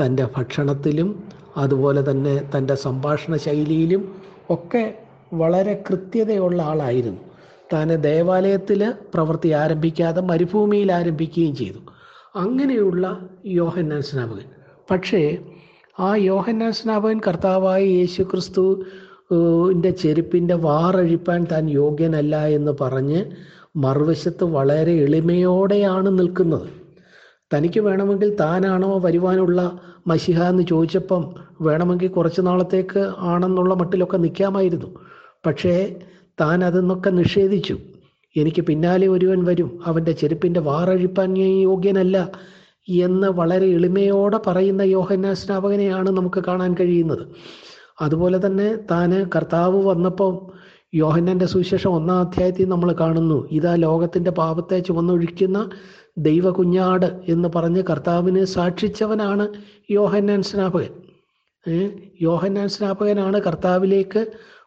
തന്റെ ഭക്ഷണത്തിലും അതുപോലെ തന്നെ തന്റെ സംഭാഷണ ശൈലിയിലും ഒക്കെ വളരെ കൃത്യതയുള്ള ആളായിരുന്നു. താൻ ദേവാലയത്തിൽ പ്രവൃത്തി ആരംഭിക്കാതെ മരുഭൂമിയിൽ ആരംഭിക്കുകയും ചെയ്തു. അങ്ങനെയുള്ള യോഹന്നാൻ സ്നാപകൻ. പക്ഷേ ആ യോഹന്നാൻ സ്നാപകൻ കർത്താവായ യേശു ക്രിസ്തു ന്റെ ചെരുപ്പിന്റെ വാറഴിപ്പാൻ താൻ യോഗ്യനല്ല എന്ന് പറഞ്ഞ് മറുവശത്ത് വളരെ എളിമയോടെയാണ് നിൽക്കുന്നത്. തനിക്ക് വേണമെങ്കിൽ താനാണോ വരുവാനുള്ള മഷിഹ എന്ന് ചോദിച്ചപ്പം വേണമെങ്കിൽ കുറച്ച് നാളത്തേക്ക് ആണെന്നുള്ള മട്ടിലൊക്കെ നിൽക്കാമായിരുന്നു. പക്ഷേ താൻ അതെന്നൊക്കെ നിഷേധിച്ചു. എനിക്ക് പിന്നാലെ ഒരുവൻ വരും. അവന്റെ ചെരുപ്പിന്റെ വാറഴിപ്പാൻ യോഗ്യനല്ല എന്ന് വളരെ എളിമയോടെ പറയുന്ന യോഹന്ന സ്നാപകനെയാണ് നമുക്ക് കാണാൻ കഴിയുന്നത്. അതുപോലെ തന്നെ താന് കർത്താവ് വന്നപ്പോൾ യോഹന്നന്റെ സുവിശേഷം ഒന്നാം അധ്യായത്തിൽ നമ്മൾ കാണുന്നു ഇതാ ലോകത്തിന്റെ പാപത്തെ ചുവന്നൊഴിക്കുന്ന ദൈവകുഞ്ഞാട് എന്ന് പറഞ്ഞ് കർത്താവിന് സാക്ഷിച്ചവനാണ് യോഹന്നൻ സ്നാപകൻ? യോഹന്നാൻ സ്നാപകനാണ് കർത്താവിലേക്ക്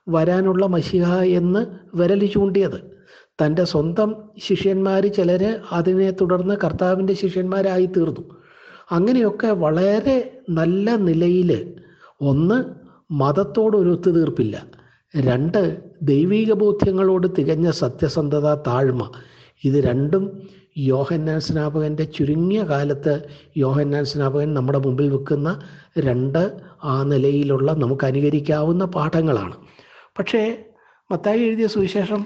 വരാനുള്ള മഷിഹ എന്ന് വിരൽ ചൂണ്ടിയത്. തന്റെ സ്വന്തം ശിഷ്യന്മാർ ചിലർ അതിനെ തുടർന്ന് കർത്താവിന്റെ ശിഷ്യന്മാരായി തീർന്നു. അങ്ങനെയൊക്കെ വളരെ നല്ല നിലയിൽ ഒന്ന് മതത്തോടൊരു ഒത്തുതീർപ്പില്ല രണ്ട് ദൈവീക ബോധ്യങ്ങളോട് തികഞ്ഞ സത്യസന്ധത താഴ്മ. ഇത് രണ്ടും യോഹന്നാൻ സ്നാപകന്റെ ചുരുങ്ങിയ കാലത്ത് യോഹന്നാൻ സ്നാപകൻ നമ്മുടെ മുമ്പിൽ വെക്കുന്ന രണ്ട് ആ നിലയിലുള്ള നമുക്ക് അനുകരിക്കാവുന്ന പാഠങ്ങളാണ്. പക്ഷേ മത്തായി എഴുതിയ സുവിശേഷം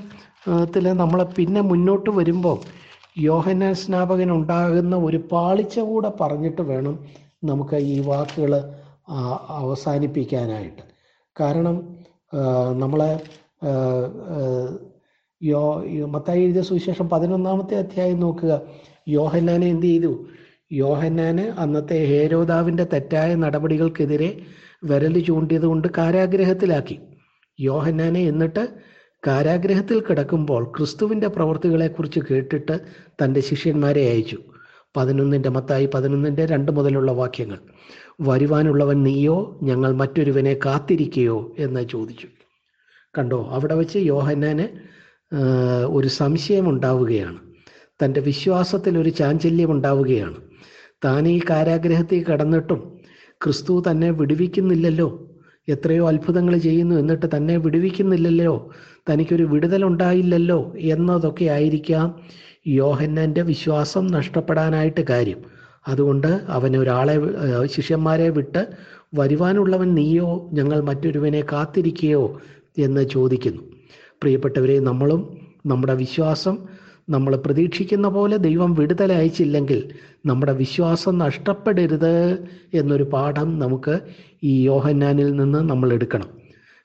ത്തിൽ നമ്മൾ പിന്നെ മുന്നോട്ട് വരുമ്പോൾ യോഹന സ്നാപകൻ ഉണ്ടാകുന്ന ഒരു പാളിച്ച കൂടെ പറഞ്ഞിട്ട് വേണം നമുക്ക് ഈ വാക്കുകൾ അവസാനിപ്പിക്കാനായിട്ട്. കാരണം നമ്മളെ യോ മത്തായി എഴുതിയ സുവിശേഷം പതിനൊന്നാമത്തെ അധ്യായം നോക്കുക. യോഹന്നാനെ എന്ത് ചെയ്തു? യോഹന്നാന് അന്നത്തെ ഹേരോദാവിന്റെ തെറ്റായ നടപടികൾക്കെതിരെ വിരൽ ചൂണ്ടിയതുകൊണ്ട് കാരാഗ്രഹത്തിലാക്കി. യോഹന്നാനെ എന്നിട്ട് കാരാഗ്രഹത്തിൽ കിടക്കുമ്പോൾ ക്രിസ്തുവിന്റെ പ്രവൃത്തികളെക്കുറിച്ച് കേട്ടിട്ട് തന്റെ ശിഷ്യന്മാരെ അയച്ചു. പതിനൊന്നിന്റെ മത്തായി പതിനൊന്നിന്റെ രണ്ട് മുതലുള്ള വാക്യങ്ങൾ. വരുവാനുള്ളവൻ നീയോ ഞങ്ങൾ മറ്റൊരുവനെ കാത്തിരിക്കുകയോ എന്ന് ചോദിച്ചു. കണ്ടോ അവിടെ വെച്ച് യോഹന്നാന് ഒരു സംശയം ഉണ്ടാവുകയാണ് തന്റെ വിശ്വാസത്തിൽ ഒരു ചാഞ്ചല്യം ഉണ്ടാവുകയാണ് താൻ ഈ കാരാഗ്രഹത്തിൽ കടന്നിട്ടും ക്രിസ്തു തന്നെ വിടുവിക്കുന്നില്ലല്ലോ. എത്രയോ അത്ഭുതങ്ങൾ ചെയ്യുന്നു എന്നിട്ട് തന്നെ വിടുവിക്കുന്നില്ലല്ലോ. തനിക്കൊരു വിടുതലുണ്ടായില്ലല്ലോ എന്നതൊക്കെ ആയിരിക്കാം യോഹന്നന്റെ വിശ്വാസം നഷ്ടപ്പെടാനായിട്ട് കാര്യം. അതുകൊണ്ട് അവൻ ഒരാളെ ശിഷ്യന്മാരെ വിട്ട് വരുവാനുള്ളവൻ നീയോ ഞങ്ങൾ മറ്റൊരുവനെ കാത്തിരിക്കുകയോ എന്ന് ചോദിക്കുന്നു. പ്രിയപ്പെട്ടവരെ നമ്മളും നമ്മുടെ വിശ്വാസം നമ്മൾ പ്രതീക്ഷിക്കുന്ന പോലെ ദൈവം വിടുതൽ അയച്ചില്ലെങ്കിൽ നമ്മുടെ വിശ്വാസം നഷ്ടപ്പെടരുത് എന്നൊരു പാഠം നമുക്ക് ഈ യോഹന്നാനിൽ നിന്ന് നമ്മൾ എടുക്കണം.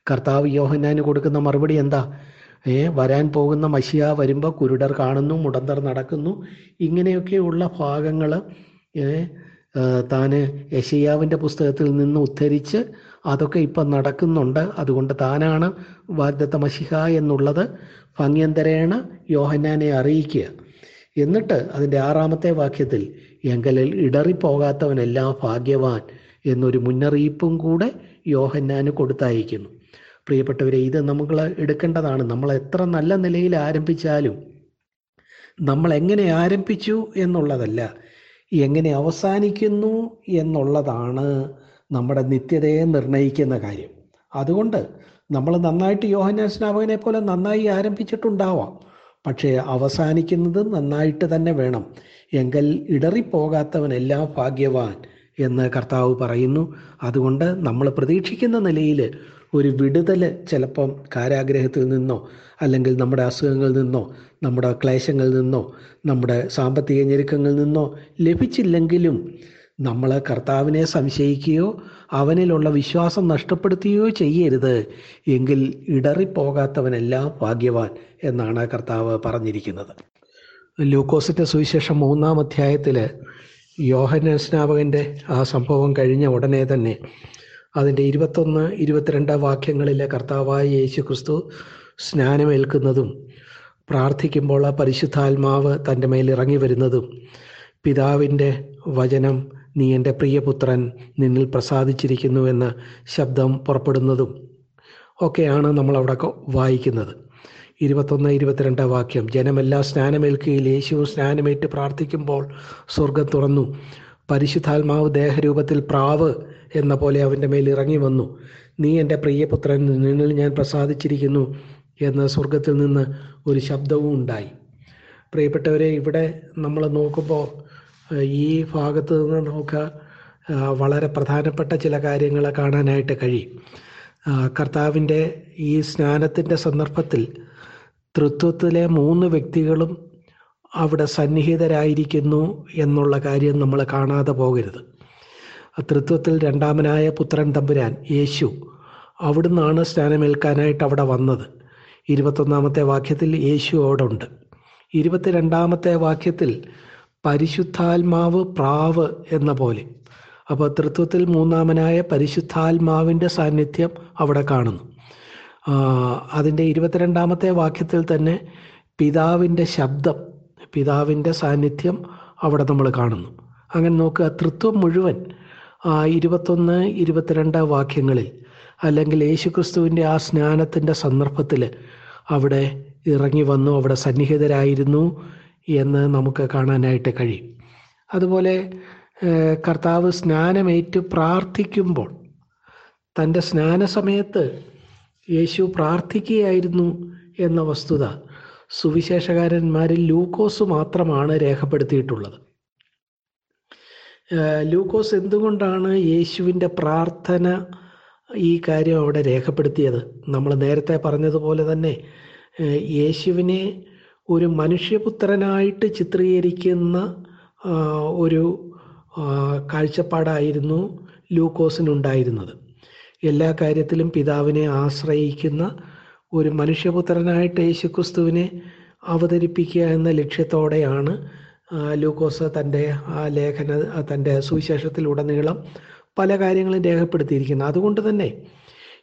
കർത്താവ് യോഹന്നാന് കൊടുക്കുന്ന മറുപടി എന്താ? ഏ വരാൻ പോകുന്ന മഷിയ വരുമ്പോൾ കുരുടർ കാണുന്നു മുടന്തർ നടക്കുന്നു. ഇങ്ങനെയൊക്കെയുള്ള ഭാഗങ്ങൾ താന് യശയ്യാവിന്റെ പുസ്തകത്തിൽ നിന്ന് ഉദ്ധരിച്ച് അതൊക്കെ ഇപ്പം നടക്കുന്നുണ്ട്. അതുകൊണ്ട് താനാണ് വാഗ്ദത്ത മഷിഹ എന്നുള്ളത് ഭംഗ്യന്തരേണ യോഹന്നാനെ അറിയിക്കുക. എന്നിട്ട് അതിന്റെ ആറാമത്തെ വാക്യത്തിൽ എങ്കലിൽ ഇടറിപ്പോകാത്തവനെല്ലാം ഭാഗ്യവാൻ എന്നൊരു മുന്നറിയിപ്പും കൂടെ യോഹന്നാന് കൊടുത്തയക്കുന്നു. പ്രിയപ്പെട്ടവരെ ഇത് നമ്മൾ എടുക്കേണ്ടതാണ്. നമ്മൾ എത്ര നല്ല നിലയിൽ ആരംഭിച്ചാലും നമ്മൾ എങ്ങനെ ആരംഭിച്ചു എന്നുള്ളതല്ല എങ്ങനെ അവസാനിക്കുന്നു എന്നുള്ളതാണ് നമ്മുടെ നിത്യതയെ നിർണയിക്കുന്ന കാര്യം. അതുകൊണ്ട് നമ്മൾ നന്നായിട്ട് യോഹന്നാൻ സ്നാപകനെ പോലെ നന്നായി ആരംഭിച്ചിട്ടുണ്ടാവാം. പക്ഷേ അവസാനിക്കുന്നത് നന്നായിട്ട് തന്നെ വേണം. എങ്കിൽ ഇടറിപ്പോകാത്തവനെല്ലാം ഭാഗ്യവാൻ എന്ന് കർത്താവ് പറയുന്നു. അതുകൊണ്ട് നമ്മൾ പ്രതീക്ഷിക്കുന്ന നിലയിൽ ഒരു വിടുതൽ ചിലപ്പം കാരാഗ്രഹത്തിൽ നിന്നോ അല്ലെങ്കിൽ നമ്മുടെ അസുഖങ്ങളിൽ നിന്നോ നമ്മുടെ ക്ലേശങ്ങളിൽ നിന്നോ നമ്മുടെ സാമ്പത്തിക ഞെരുക്കങ്ങളിൽ നിന്നോ ലഭിച്ചില്ലെങ്കിലും നമ്മൾ കർത്താവിനെ സംശയിക്കുകയോ അവനിലുള്ള വിശ്വാസം നഷ്ടപ്പെടുത്തുകയോ ചെയ്യരുത്. എങ്കിൽ ഇടറിപ്പോകാത്തവനെല്ലാം ഭാഗ്യവാൻ എന്നാണ് കർത്താവ് പറഞ്ഞിരിക്കുന്നത്. ലൂക്കോസിന്റെ സുവിശേഷം മൂന്നാം അധ്യായത്തിൽ യോഹന സ്നാപകന്റെ ആ സംഭവം കഴിഞ്ഞ ഉടനെ തന്നെ അതിന്റെ ഇരുപത്തൊന്ന് ഇരുപത്തിരണ്ട് വാക്യങ്ങളിലെ കർത്താവായ യേശു ക്രിസ്തു സ്നാനമേൽക്കുന്നതും പ്രാർത്ഥിക്കുമ്പോൾ പരിശുദ്ധാത്മാവ് തന്റെ മേൽ ഇറങ്ങി വരുന്നതും പിതാവിന്റെ വചനം നീ എന്റെ പ്രിയപുത്രൻ നിന്നിൽ പ്രസാദിച്ചിരിക്കുന്നുവെന്ന് ശബ്ദം പുറപ്പെടുന്നതും ഒക്കെയാണ് നമ്മളവിടെ വായിക്കുന്നത്. ഇരുപത്തൊന്ന് ഇരുപത്തിരണ്ട് വാക്യം. ജനമെല്ലാം സ്നാനമേൽക്കുകയിൽ യേശു സ്നാനമേറ്റ് പ്രാർത്ഥിക്കുമ്പോൾ സ്വർഗം തുറന്നു. പരിശുദ്ധാത്മാവ് ദേഹരൂപത്തിൽ പ്രാവ് എന്ന പോലെ അവന്റെ മേൽ ഇറങ്ങി വന്നു. നീ എന്റെ പ്രിയപുത്രൻ നിന്നിൽ ഞാൻ പ്രസാദിച്ചിരിക്കുന്നു എന്ന് സ്വർഗത്തിൽ നിന്ന് ഒരു ശബ്ദവും ഉണ്ടായി. പ്രിയപ്പെട്ടവരെ ഇവിടെ നമ്മൾ നോക്കുമ്പോൾ ഈ ഭാഗത്ത് നിന്ന് നമുക്ക് വളരെ പ്രധാനപ്പെട്ട ചില കാര്യങ്ങൾ കാണാനായിട്ട് കഴിയും. കർത്താവിന്റെ ഈ സ്നാനത്തിന്റെ സന്ദർഭത്തിൽ തൃത്വത്തിലെ മൂന്ന് വ്യക്തികളും അവിടെ സന്നിഹിതരായിരിക്കുന്നു എന്നുള്ള കാര്യം നമ്മൾ കാണാതെ പോകരുത്. തൃത്വത്തിൽ രണ്ടാമനായ പുത്രൻ തമ്പുരാൻ യേശു അവിടുന്നാണ് സ്നാനമേൽക്കാനായിട്ട് അവിടെ വന്നത്. ഇരുപത്തൊന്നാമത്തെ വാക്യത്തിൽ യേശു അവിടെ ഉണ്ട്. ഇരുപത്തിരണ്ടാമത്തെ വാക്യത്തിൽ പരിശുദ്ധാത്മാവ് പ്രാവ് എന്ന പോലെ. അപ്പോൾ തൃത്വത്തിൽ മൂന്നാമനായ പരിശുദ്ധാത്മാവിന്റെ സാന്നിധ്യം അവിടെ കാണുന്നു. അതിന്റെ ഇരുപത്തിരണ്ടാമത്തെ വാക്യത്തിൽ തന്നെ പിതാവിന്റെ ശബ്ദം പിതാവിന്റെ സാന്നിധ്യം അവിടെ നമ്മൾ കാണുന്നു. അങ്ങനെ നോക്കുക തൃത്വം മുഴുവൻ ഇരുപത്തൊന്ന് ഇരുപത്തിരണ്ട് വാക്യങ്ങളിൽ അല്ലെങ്കിൽ യേശുക്രിസ്തുവിന്റെ ആ സ്നാനത്തിന്റെ സന്ദർഭത്തിൽ അവിടെ ഇറങ്ങി വന്നു അവിടെ സന്നിഹിതരായിരുന്നു. എന്ന് നമുക്ക് കാണാനായിട്ട് കഴിയും. അതുപോലെ കർത്താവ് സ്നാനമേറ്റ് പ്രാർത്ഥിക്കുമ്പോൾ തന്റെ സ്നാന സമയത്ത് യേശു പ്രാർത്ഥിക്കുകയായിരുന്നു എന്ന വസ്തുത സുവിശേഷകാരന്മാരിൽ ലൂക്കോസ് മാത്രമാണ് രേഖപ്പെടുത്തിയിട്ടുള്ളത്. ലൂക്കോസ് എന്തുകൊണ്ടാണ് യേശുവിന്റെ പ്രാർത്ഥന ഈ കാര്യം അവിടെ രേഖപ്പെടുത്തിയത്? നമ്മൾ നേരത്തെ പറഞ്ഞതുപോലെ തന്നെ യേശുവിനെ ഒരു മനുഷ്യപുത്രനായിട്ട് ചിത്രീകരിക്കുന്ന ഒരു കാഴ്ചപ്പാടായിരുന്നു ലൂക്കോസിനുണ്ടായിരുന്നത്. എല്ലാ കാര്യത്തിലും പിതാവിനെ ആശ്രയിക്കുന്ന ഒരു മനുഷ്യപുത്രനായിട്ട് യേശുക്രിസ്തുവിനെ അവതരിപ്പിക്കുക എന്ന ലക്ഷ്യത്തോടെയാണ് ലൂക്കോസ് തന്റെ ആ ലേഖന തന്റെ സുവിശേഷത്തിലുടനീളം പല കാര്യങ്ങളും രേഖപ്പെടുത്തിയിരിക്കുന്നത്. അതുകൊണ്ട് തന്നെ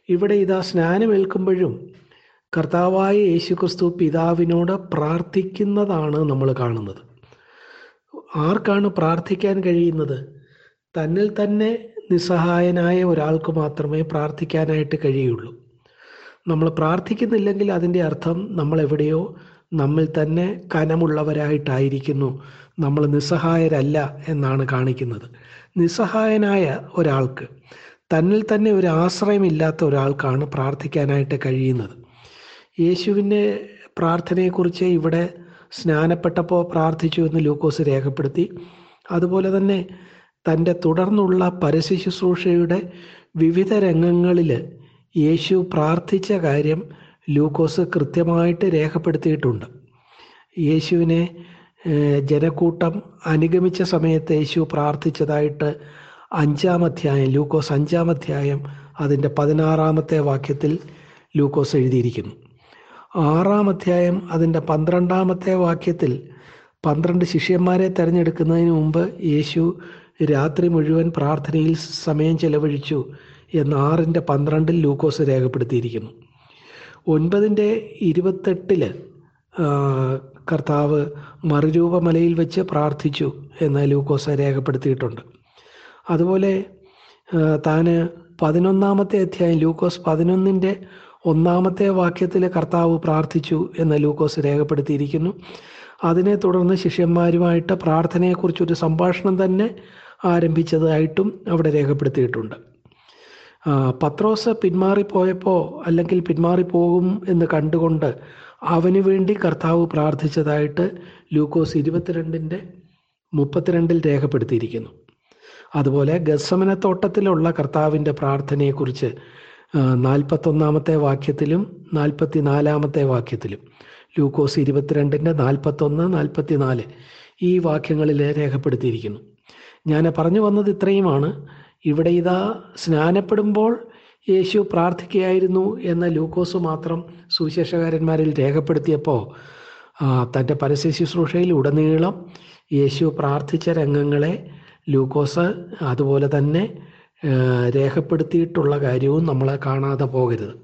ഇവിടെ ഇതാ സ്നാനമേൽക്കുമ്പോഴും കർത്താവായ യേശുക്രിസ്തു പിതാവിനോട് പ്രാർത്ഥിക്കുന്നതാണ് നമ്മൾ കാണുന്നത്. ആർക്കാണ് പ്രാർത്ഥിക്കാൻ കഴിയുന്നത്? തന്നിൽ തന്നെ നിസ്സഹായനായ ഒരാൾക്ക് മാത്രമേ പ്രാർത്ഥിക്കാനായിട്ട് കഴിയുള്ളൂ. നമ്മൾ പ്രാർത്ഥിക്കുന്നില്ലെങ്കിൽ അതിന്റെ അർത്ഥം നമ്മൾ എവിടെയോ നമ്മിൽ തന്നെ കനമുള്ളവരായിട്ടായിരിക്കുന്നു. നമ്മൾ നിസ്സഹായരല്ല എന്നാണ് കാണിക്കുന്നത്. നിസ്സഹായനായ ഒരാൾക്ക് തന്നിൽ തന്നെ ഒരു ആശ്രയമില്ലാത്ത ഒരാൾക്കാണ് പ്രാർത്ഥിക്കാനായിട്ട് കഴിയുന്നത്. യേശുവിന്റെ പ്രാർത്ഥനയെക്കുറിച്ച് ഇവിടെ സ്നാനപ്പെട്ടപ്പോൾ പ്രാർത്ഥിച്ചു എന്ന് ലൂക്കോസ് രേഖപ്പെടുത്തി. അതുപോലെ തന്നെ തന്റെ തുടർന്നുള്ള പരസ്യ ശുശ്രൂഷയുടെ വിവിധ രംഗങ്ങളിൽ യേശു പ്രാർത്ഥിച്ച കാര്യം ലൂക്കോസ് കൃത്യമായിട്ട് രേഖപ്പെടുത്തിയിട്ടുണ്ട്. യേശുവിനെ ജനക്കൂട്ടം അനുഗമിച്ച സമയത്ത് യേശു പ്രാർത്ഥിച്ചതായിട്ട് അഞ്ചാം അധ്യായം ലൂക്കോസ് അഞ്ചാം അധ്യായം അതിന്റെ പതിനാറാമത്തെ വാക്യത്തിൽ ലൂക്കോസ് എഴുതിയിരിക്കുന്നു. ആറാം അധ്യായം അതിന്റെ പന്ത്രണ്ടാമത്തെ വാക്യത്തിൽ പന്ത്രണ്ട് ശിഷ്യന്മാരെ തിരഞ്ഞെടുക്കുന്നതിന് മുമ്പ് യേശു രാത്രി മുഴുവൻ പ്രാർത്ഥനയിൽ സമയം ചെലവഴിച്ചു എന്ന് ആറിന്റെ പന്ത്രണ്ടിൽ ലൂക്കോസ് രേഖപ്പെടുത്തിയിരിക്കുന്നു. ഒൻപതിന്റെ ഇരുപത്തെട്ടിൽ ആ, കർത്താവ് മറുരൂപമലയിൽ വെച്ച് പ്രാർത്ഥിച്ചു എന്ന് ലൂക്കോസ് രേഖപ്പെടുത്തിയിട്ടുണ്ട്. അതുപോലെ താന് പതിനൊന്നാമത്തെ അധ്യായം ലൂക്കോസ് പതിനൊന്നിന്റെ ഒന്നാമത്തെ വാക്യത്തിലെ കർത്താവ് പ്രാർത്ഥിച്ചു എന്ന് ലൂക്കോസ് രേഖപ്പെടുത്തിയിരിക്കുന്നു. അതിനെ തുടർന്ന് ശിഷ്യന്മാരുമായിട്ട് പ്രാർത്ഥനയെക്കുറിച്ചൊരു സംഭാഷണം തന്നെ ആരംഭിച്ചതായിട്ടും അവിടെ രേഖപ്പെടുത്തിയിട്ടുണ്ട്. പത്രോസ് പിന്മാറിപ്പോയപ്പോൾ അല്ലെങ്കിൽ പിന്മാറിപ്പോകും എന്ന് കണ്ടുകൊണ്ട് അവന് വേണ്ടി കർത്താവ് പ്രാർത്ഥിച്ചതായിട്ട് ലൂക്കോസ് ഇരുപത്തിരണ്ടിന്റെ മുപ്പത്തിരണ്ടിൽ രേഖപ്പെടുത്തിയിരിക്കുന്നു. അതുപോലെ ഗസമനത്തോട്ടത്തിലുള്ള കർത്താവിന്റെ പ്രാർത്ഥനയെക്കുറിച്ച് നാൽപ്പത്തൊന്നാമത്തെ വാക്യത്തിലും നാൽപ്പത്തി നാലാമത്തെ വാക്യത്തിലും. ലൂക്കോസ് ഇരുപത്തിരണ്ടിന്റെ നാൽപ്പത്തൊന്ന് നാൽപ്പത്തിനാല് ഈ വാക്യങ്ങളിൽ രേഖപ്പെടുത്തിയിരിക്കുന്നു. ഞാൻ പറഞ്ഞു വന്നത് ഇത്രയുമാണ്. ഇവിടെ ഇതാ സ്നാനപ്പെടുമ്പോൾ യേശു പ്രാർത്ഥിക്കുകയായിരുന്നു എന്ന ലൂക്കോസ് മാത്രം സുവിശേഷകാരന്മാരിൽ രേഖപ്പെടുത്തിയപ്പോൾ തന്റെ പരസ്യ ശുശ്രൂഷയിൽ ഉടനീളം യേശു പ്രാർത്ഥിച്ച രംഗങ്ങളെ ലൂക്കോസ് അതുപോലെ തന്നെ രേഖപ്പെടുത്തിയിട്ടുള്ള കാര്യവും നമ്മൾ കാണാതെ പോകരുത്.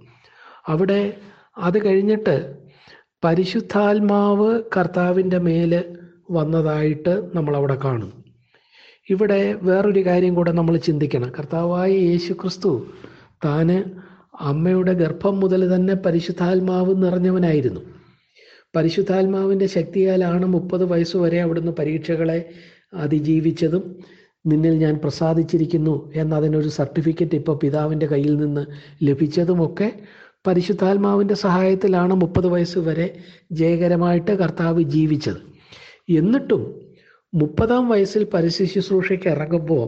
അവിടെ അത് കഴിഞ്ഞിട്ട് പരിശുദ്ധാത്മാവ് കർത്താവിന്റെ മേൽ വന്നതായിട്ട് നമ്മളവിടെ കാണും ഇവിടെ വേറൊരു കാര്യം കൂടെ നമ്മൾ ചിന്തിക്കണം. കർത്താവായ യേശു ക്രിസ്തു താന് അമ്മയുടെ ഗർഭം മുതൽ തന്നെ പരിശുദ്ധാത്മാവ് നിറഞ്ഞവനായിരുന്നു. പരിശുദ്ധാത്മാവിന്റെ ശക്തിയാലാണ് മുപ്പത് വയസ്സുവരെ അവിടുന്ന് പരീക്ഷകളെ അതിജീവിച്ചതും നിന്നിൽ ഞാൻ പ്രസാദിച്ചിരിക്കുന്നു എന്നതിനൊരു സർട്ടിഫിക്കറ്റ് ഇപ്പോൾ പിതാവിന്റെ കയ്യിൽ നിന്ന് ലഭിച്ചതുമൊക്കെ പരിശുദ്ധാത്മാവിന്റെ സഹായത്തിലാണ് മുപ്പത് വയസ്സ് വരെ ജയകരമായിട്ട് കർത്താവ് ജീവിച്ചത്. എന്നിട്ടും മുപ്പതാം വയസ്സിൽ പരിശുശുശ്രൂഷയ്ക്ക് ഇറങ്ങുമ്പോൾ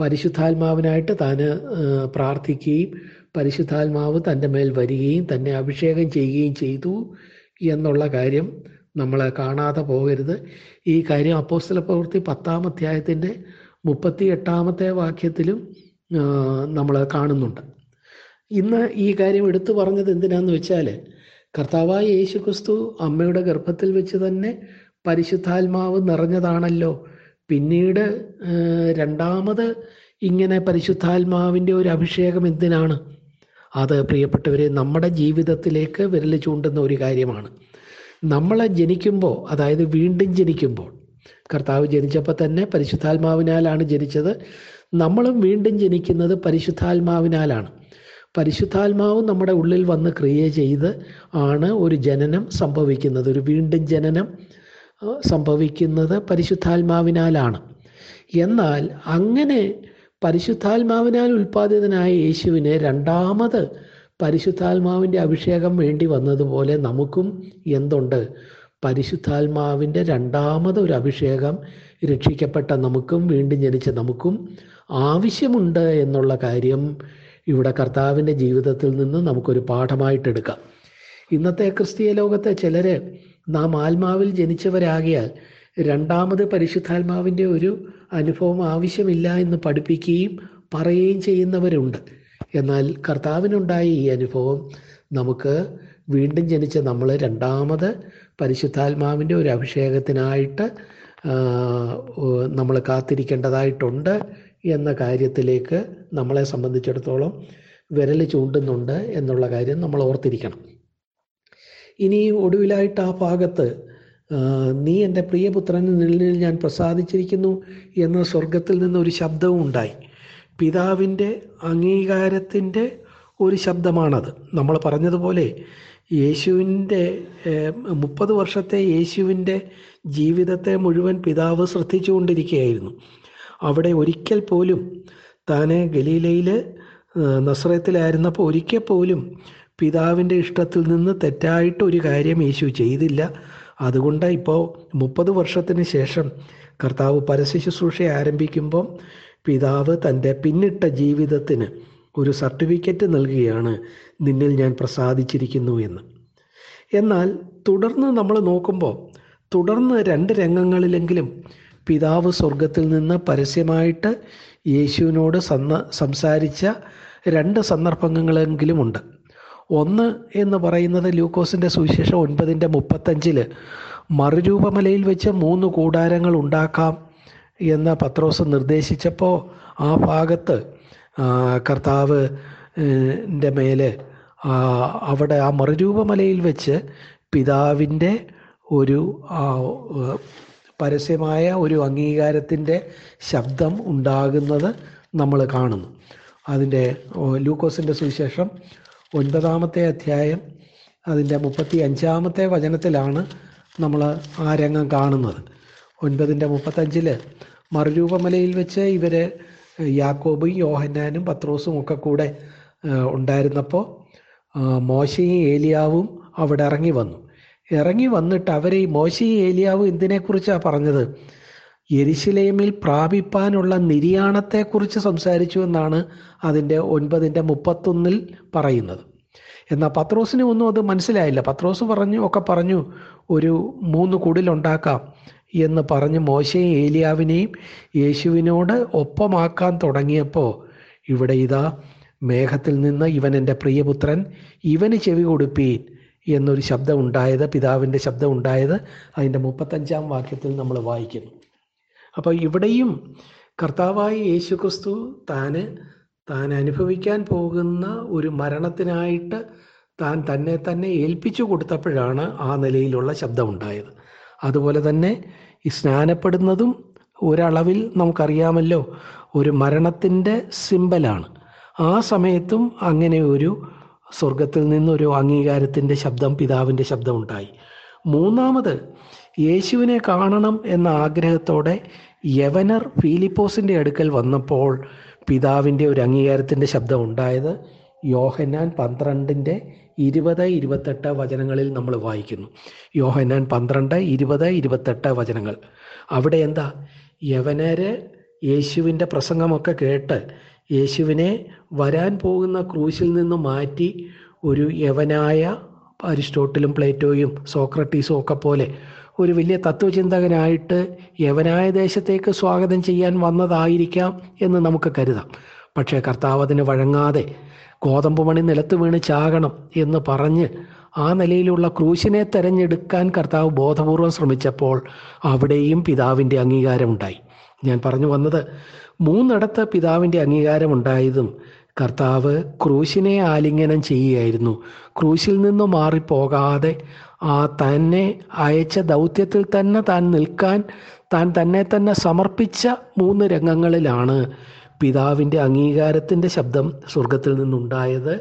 പരിശുദ്ധാത്മാവിനായിട്ട് താൻ പ്രാർത്ഥിക്കുകയും പരിശുദ്ധാത്മാവ് തന്റെ മേൽ വരികയും തന്നെ അഭിഷേകം ചെയ്യുകയും ചെയ്തു എന്നുള്ള കാര്യം നമ്മൾ കാണാതെ പോകരുത്. ഈ കാര്യം അപ്പോസ്തല പ്രവൃത്തി പത്താം അധ്യായത്തിന്റെ മുപ്പത്തി എട്ടാമത്തെ വാക്യത്തിലും നമ്മൾ കാണുന്നുണ്ട്. ഇന്ന് ഈ കാര്യം എടുത്തു പറഞ്ഞത് എന്തിനാന്ന് വെച്ചാൽ കർത്താവായ യേശു ക്രിസ്തു അമ്മയുടെ ഗർഭത്തിൽ വെച്ച് തന്നെ പരിശുദ്ധാത്മാവ് നിറഞ്ഞതാണല്ലോ. പിന്നീട് രണ്ടാമത് ഇങ്ങനെ പരിശുദ്ധാത്മാവിന്റെ ഒരു അഭിഷേകം എന്തിനാണ്? അത് പ്രിയപ്പെട്ടവരെ നമ്മുടെ ജീവിതത്തിലേക്ക് വിരൽ ചൂണ്ടുന്ന ഒരു കാര്യമാണ്. നമ്മളെ ജനിക്കുമ്പോൾ അതായത് വീണ്ടും ജനിക്കുമ്പോൾ കർത്താവ് ജനിച്ചപ്പോൾ തന്നെ പരിശുദ്ധാത്മാവിനാലാണ് ജനിച്ചത്. നമ്മളും വീണ്ടും ജനിക്കുന്നത് പരിശുദ്ധാത്മാവിനാലാണ്. പരിശുദ്ധാത്മാവ് നമ്മുടെ ഉള്ളിൽ വന്ന് ക്രിയ ചെയ്ത് ആണ് ഒരു ജനനം സംഭവിക്കുന്നത്. ഒരു വീണ്ടും ജനനം സംഭവിക്കുന്നത് പരിശുദ്ധാത്മാവിനാലാണ്. എന്നാൽ അങ്ങനെ പരിശുദ്ധാത്മാവിനാൽ ഉൽപ്പാദിതനായ യേശുവിന് രണ്ടാമത് പരിശുദ്ധാത്മാവിന്റെ അഭിഷേകം വേണ്ടി വന്നതുപോലെ നമുക്കും എന്തുണ്ട്? പരിശുദ്ധാത്മാവിന്റെ രണ്ടാമത് ഒരു അഭിഷേകം രക്ഷിക്കപ്പെട്ട നമുക്കും വീണ്ടും ജനിച്ച നമുക്കും ആവശ്യമുണ്ട് എന്നുള്ള കാര്യം ഇവിടെ കർത്താവിന്റെ ജീവിതത്തിൽ നിന്ന് നമുക്കൊരു പാഠമായിട്ടെടുക്കാം ഇന്നത്തെ ക്രിസ്തീയ ലോകത്തെ ചിലര് നാം ആത്മാവിൽ ജനിച്ചവരാകിയാൽ രണ്ടാമത് പരിശുദ്ധാത്മാവിന്റെ ഒരു അനുഭവം ആവശ്യമില്ല എന്ന് പഠിപ്പിക്കുകയും പറയുകയും ചെയ്യുന്നവരുണ്ട്. എന്നാൽ കർത്താവിനുണ്ടായ ഈ അനുഭവം നമുക്ക് വീണ്ടും ജനിച്ച നമ്മൾ രണ്ടാമത് പരിശുദ്ധാത്മാവിന്റെ ഒരു അഭിഷേകത്തിനായിട്ട് നമ്മൾ കാത്തിരിക്കേണ്ടതായിട്ടുണ്ട് എന്ന കാര്യത്തിലേക്ക് നമ്മളെ സംബന്ധിച്ചിടത്തോളം വിരൽ ചൂണ്ടുന്നുണ്ട് എന്നുള്ള കാര്യം നമ്മൾ ഓർത്തിരിക്കണം. ഇനി ഒടുവിലായിട്ട് ആ ഭാഗത്ത് നീ എന്റെ പ്രിയപുത്രൻ നിലനിൽ ഞാൻ പ്രസാദിച്ചിരിക്കുന്നു എന്ന സ്വർഗത്തിൽ നിന്ന് ഒരു ശബ്ദവും ഉണ്ടായി. പിതാവിന്റെ അംഗീകാരത്തിന്റെ ഒരു ശബ്ദമാണത്. നമ്മൾ പറഞ്ഞതുപോലെ യേശുവിന്റെ മുപ്പത് വർഷത്തെ യേശുവിന്റെ ജീവിതത്തെ മുഴുവൻ പിതാവ് ശ്രദ്ധിച്ചുകൊണ്ടിരിക്കുകയായിരുന്നു. അവിടെ ഒരിക്കൽ പോലും താൻ ഗലീലയിൽ നസ്രത്തിലായിരുന്നപ്പോൾ ഒരിക്കൽ പോലും പിതാവിന്റെ ഇഷ്ടത്തിൽ നിന്ന് തെറ്റായിട്ട് ഒരു കാര്യം യേശു ചെയ്തില്ല. അതുകൊണ്ട് ഇപ്പോൾ മുപ്പത് വർഷത്തിന് ശേഷം കർത്താവ് പരസ്യ ശുശ്രൂഷ ആരംഭിക്കുമ്പം പിതാവ് തന്റെ പിന്നിട്ട ജീവിതത്തിന് ഒരു സർട്ടിഫിക്കറ്റ് നൽകുകയാണ് നിന്നിൽ ഞാൻ പ്രസാദിച്ചിരിക്കുന്നു എന്ന്. എന്നാൽ തുടർന്ന് നമ്മൾ നോക്കുമ്പോൾ തുടർന്ന് രണ്ട് രംഗങ്ങളിലെങ്കിലും പിതാവ് സ്വർഗത്തിൽ നിന്ന് പരസ്യമായിട്ട് യേശുവിനോട് സന്ന സംസാരിച്ച രണ്ട് സന്ദർഭങ്ങളെങ്കിലും ഉണ്ട്. ഒന്ന് എന്ന് പറയുന്നത് ലൂക്കോസിന്റെ സുവിശേഷം ഒൻപതിന്റെ മുപ്പത്തഞ്ചിൽ മറുരൂപമലയിൽ വെച്ച് മൂന്ന് കൂടാരങ്ങൾ ഉണ്ടാക്കാം എന്ന് പത്രോസ് നിർദ്ദേശിച്ചപ്പോൾ ആ ഭാഗത്ത് കർത്താവ് മേലെ അവിടെ ആ മറുരൂപമലയിൽ വെച്ച് പിതാവിന്റെ ഒരു പരസ്യമായ ഒരു അംഗീകാരത്തിന്റെ ശബ്ദം ഉണ്ടാകുന്നത് നമ്മൾ കാണുന്നു. അതിന്റെ ലൂക്കോസിന്റെ സുവിശേഷം ഒൻപതാമത്തെ അധ്യായം അതിന്റെ മുപ്പത്തി അഞ്ചാമത്തെ വചനത്തിലാണ് നമ്മൾ ആ രംഗം കാണുന്നത്. ഒൻപതിന്റെ മുപ്പത്തഞ്ചിൽ മറുരൂപമലയിൽ വെച്ച് ഇവർ യാക്കോബും യോഹന്നാനും പത്രോസും ഒക്കെ കൂടെ ഉണ്ടായിരുന്നപ്പോൾ മോശയും ഏലിയാവും അവിടെ ഇറങ്ങി വന്നു. ഇറങ്ങി വന്നിട്ട് അവരെ ഈ മോശയും ഏലിയാവും എന്തിനെക്കുറിച്ചാണ് പറഞ്ഞത്? യെരുശലേമിൽ പ്രാപിപ്പാനുള്ള നിര്യാണത്തെക്കുറിച്ച് സംസാരിച്ചു എന്നാണ് അതിന്റെ ഒൻപതിന്റെ മുപ്പത്തൊന്നിൽ പറയുന്നത്. എന്നാൽ പത്രോസിന് ഒന്നും അത് മനസ്സിലായില്ല. പത്രോസ് പറഞ്ഞു ഒക്കെ പറഞ്ഞു ഒരു മൂന്ന് കുടിലുണ്ടാക്കാം എന്ന് പറഞ്ഞ് മോശയും ഏലിയാവിനെയും യേശുവിനോട് ഒപ്പമാക്കാൻ തുടങ്ങിയപ്പോൾ ഇവിടെ ഇതാ മേഘത്തിൽ നിന്ന് ഇവൻ എന്റെ പ്രിയപുത്രൻ ഇവന് ചെവി കൊടുപ്പീൻ എന്നൊരു ശബ്ദം ഉണ്ടായത് പിതാവിന്റെ ശബ്ദം ഉണ്ടായത് അതിന്റെ മുപ്പത്തഞ്ചാം വാക്യത്തിൽ നമ്മൾ വായിക്കുന്നു. അപ്പോൾ ഇവിടെയും കർത്താവായ യേശു ക്രിസ്തു താന് താൻ അനുഭവിക്കാൻ പോകുന്ന ഒരു മരണത്തിനായിട്ട് താൻ തന്നെ തന്നെ ഏൽപ്പിച്ചു കൊടുത്തപ്പോഴാണ് ആ നിലയിലുള്ള ശബ്ദം ഉണ്ടായത്. അതുപോലെ തന്നെ ഈ സ്നാനപ്പെടുന്നതും ഒരളവിൽ നമുക്കറിയാമല്ലോ ഒരു മരണത്തിന്റെ സിമ്പലാണ്. ആ സമയത്തും അങ്ങനെ ഒരു സ്വർഗത്തിൽ നിന്നൊരു അംഗീകാരത്തിന്റെ ശബ്ദം പിതാവിന്റെ ശബ്ദം ഉണ്ടായി മൂന്നാമത് യേശുവിനെ കാണണം എന്ന ആഗ്രഹത്തോടെ യവനർ ഫീലിപ്പോസിന്റെ അടുക്കൽ വന്നപ്പോൾ പിതാവിന്റെ ഒരു അംഗീകാരത്തിന്റെ ശബ്ദം ഉണ്ടായത് യോഹന്നാൻ പന്ത്രണ്ടിന്റെ ഇരുപത് ഇരുപത്തെട്ട് വചനങ്ങളിൽ നമ്മൾ വായിക്കുന്നു. യോഹന്നാൻ പന്ത്രണ്ട് ഇരുപത് ഇരുപത്തെട്ട് വചനങ്ങൾ. അവിടെ എന്താ? യവനര് യേശുവിന്റെ പ്രസംഗമൊക്കെ കേട്ട് യേശുവിനെ വരാൻ പോകുന്ന ക്രൂശിൽ നിന്ന് മാറ്റി ഒരു യവനായ അരിസ്റ്റോട്ടിലും പ്ലേറ്റോയും സോക്രട്ടീസും ഒക്കെ പോലെ ഒരു വലിയ തത്വചിന്തകനായിട്ട് യവനായ ദേശത്തേക്ക് സ്വാഗതം ചെയ്യാൻ വന്നതായിരിക്കാം എന്ന് നമുക്ക് കരുതാം. പക്ഷേ കർത്താവ് അതിന് വഴങ്ങാതെ ഗോതമ്പ് മണി നിലത്ത് വീണ് ചാകണം എന്ന് പറഞ്ഞ് ആ നിലയിലുള്ള ക്രൂശിനെ തെരഞ്ഞെടുക്കാൻ കർത്താവ് ബോധപൂർവം ശ്രമിച്ചപ്പോൾ അവിടെയും പിതാവിന്റെ അംഗീകാരമുണ്ടായി. ഞാൻ പറഞ്ഞു വന്നത് മൂന്നിടത്ത് പിതാവിന്റെ അംഗീകാരമുണ്ടായതും കർത്താവ് ക്രൂശിനെ ആലിംഗനം ചെയ്യുകയായിരുന്നു. ക്രൂശിൽ നിന്ന് മാറിപ്പോകാതെ ആ തന്നെ അയച്ച ദൗത്യത്തിൽ തന്നെ താൻ നിൽക്കാൻ താൻ തന്നെ തന്നെ സമർപ്പിച്ച മൂന്ന് രംഗങ്ങളിലാണ് പിതാവിന്റെ അംഗീകാരത്തിന്റെ ശബ്ദം സ്വർഗത്തിൽ നിന്നുണ്ടായത്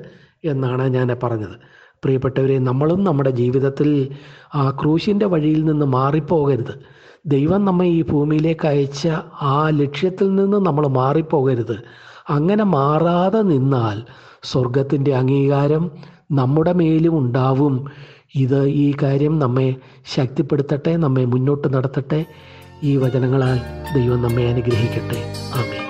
എന്നാണ് ഞാൻ പറഞ്ഞത്. പ്രിയപ്പെട്ടവരെ നമ്മളും നമ്മുടെ ജീവിതത്തിൽ ആ ക്രൂശിന്റെ വഴിയിൽ നിന്ന് മാറിപ്പോകരുത്. ദൈവം നമ്മെ ഈ ഭൂമിയിലേക്ക് അയച്ച ആ ലക്ഷ്യത്തിൽ നിന്ന് നമ്മൾ മാറിപ്പോകരുത്. അങ്ങനെ മാറാതെ നിന്നാൽ സ്വർഗത്തിന്റെ അംഗീകാരം നമ്മുടെ മേലും ഉണ്ടാവും. ഇത് ഈ കാര്യം നമ്മെ ശക്തിപ്പെടുത്തട്ടെ നമ്മെ മുന്നോട്ട് നടത്തട്ടെ. ഈ വചനങ്ങളാൽ ദൈവം നമ്മെ അനുഗ്രഹിക്കട്ടെ. ആമേ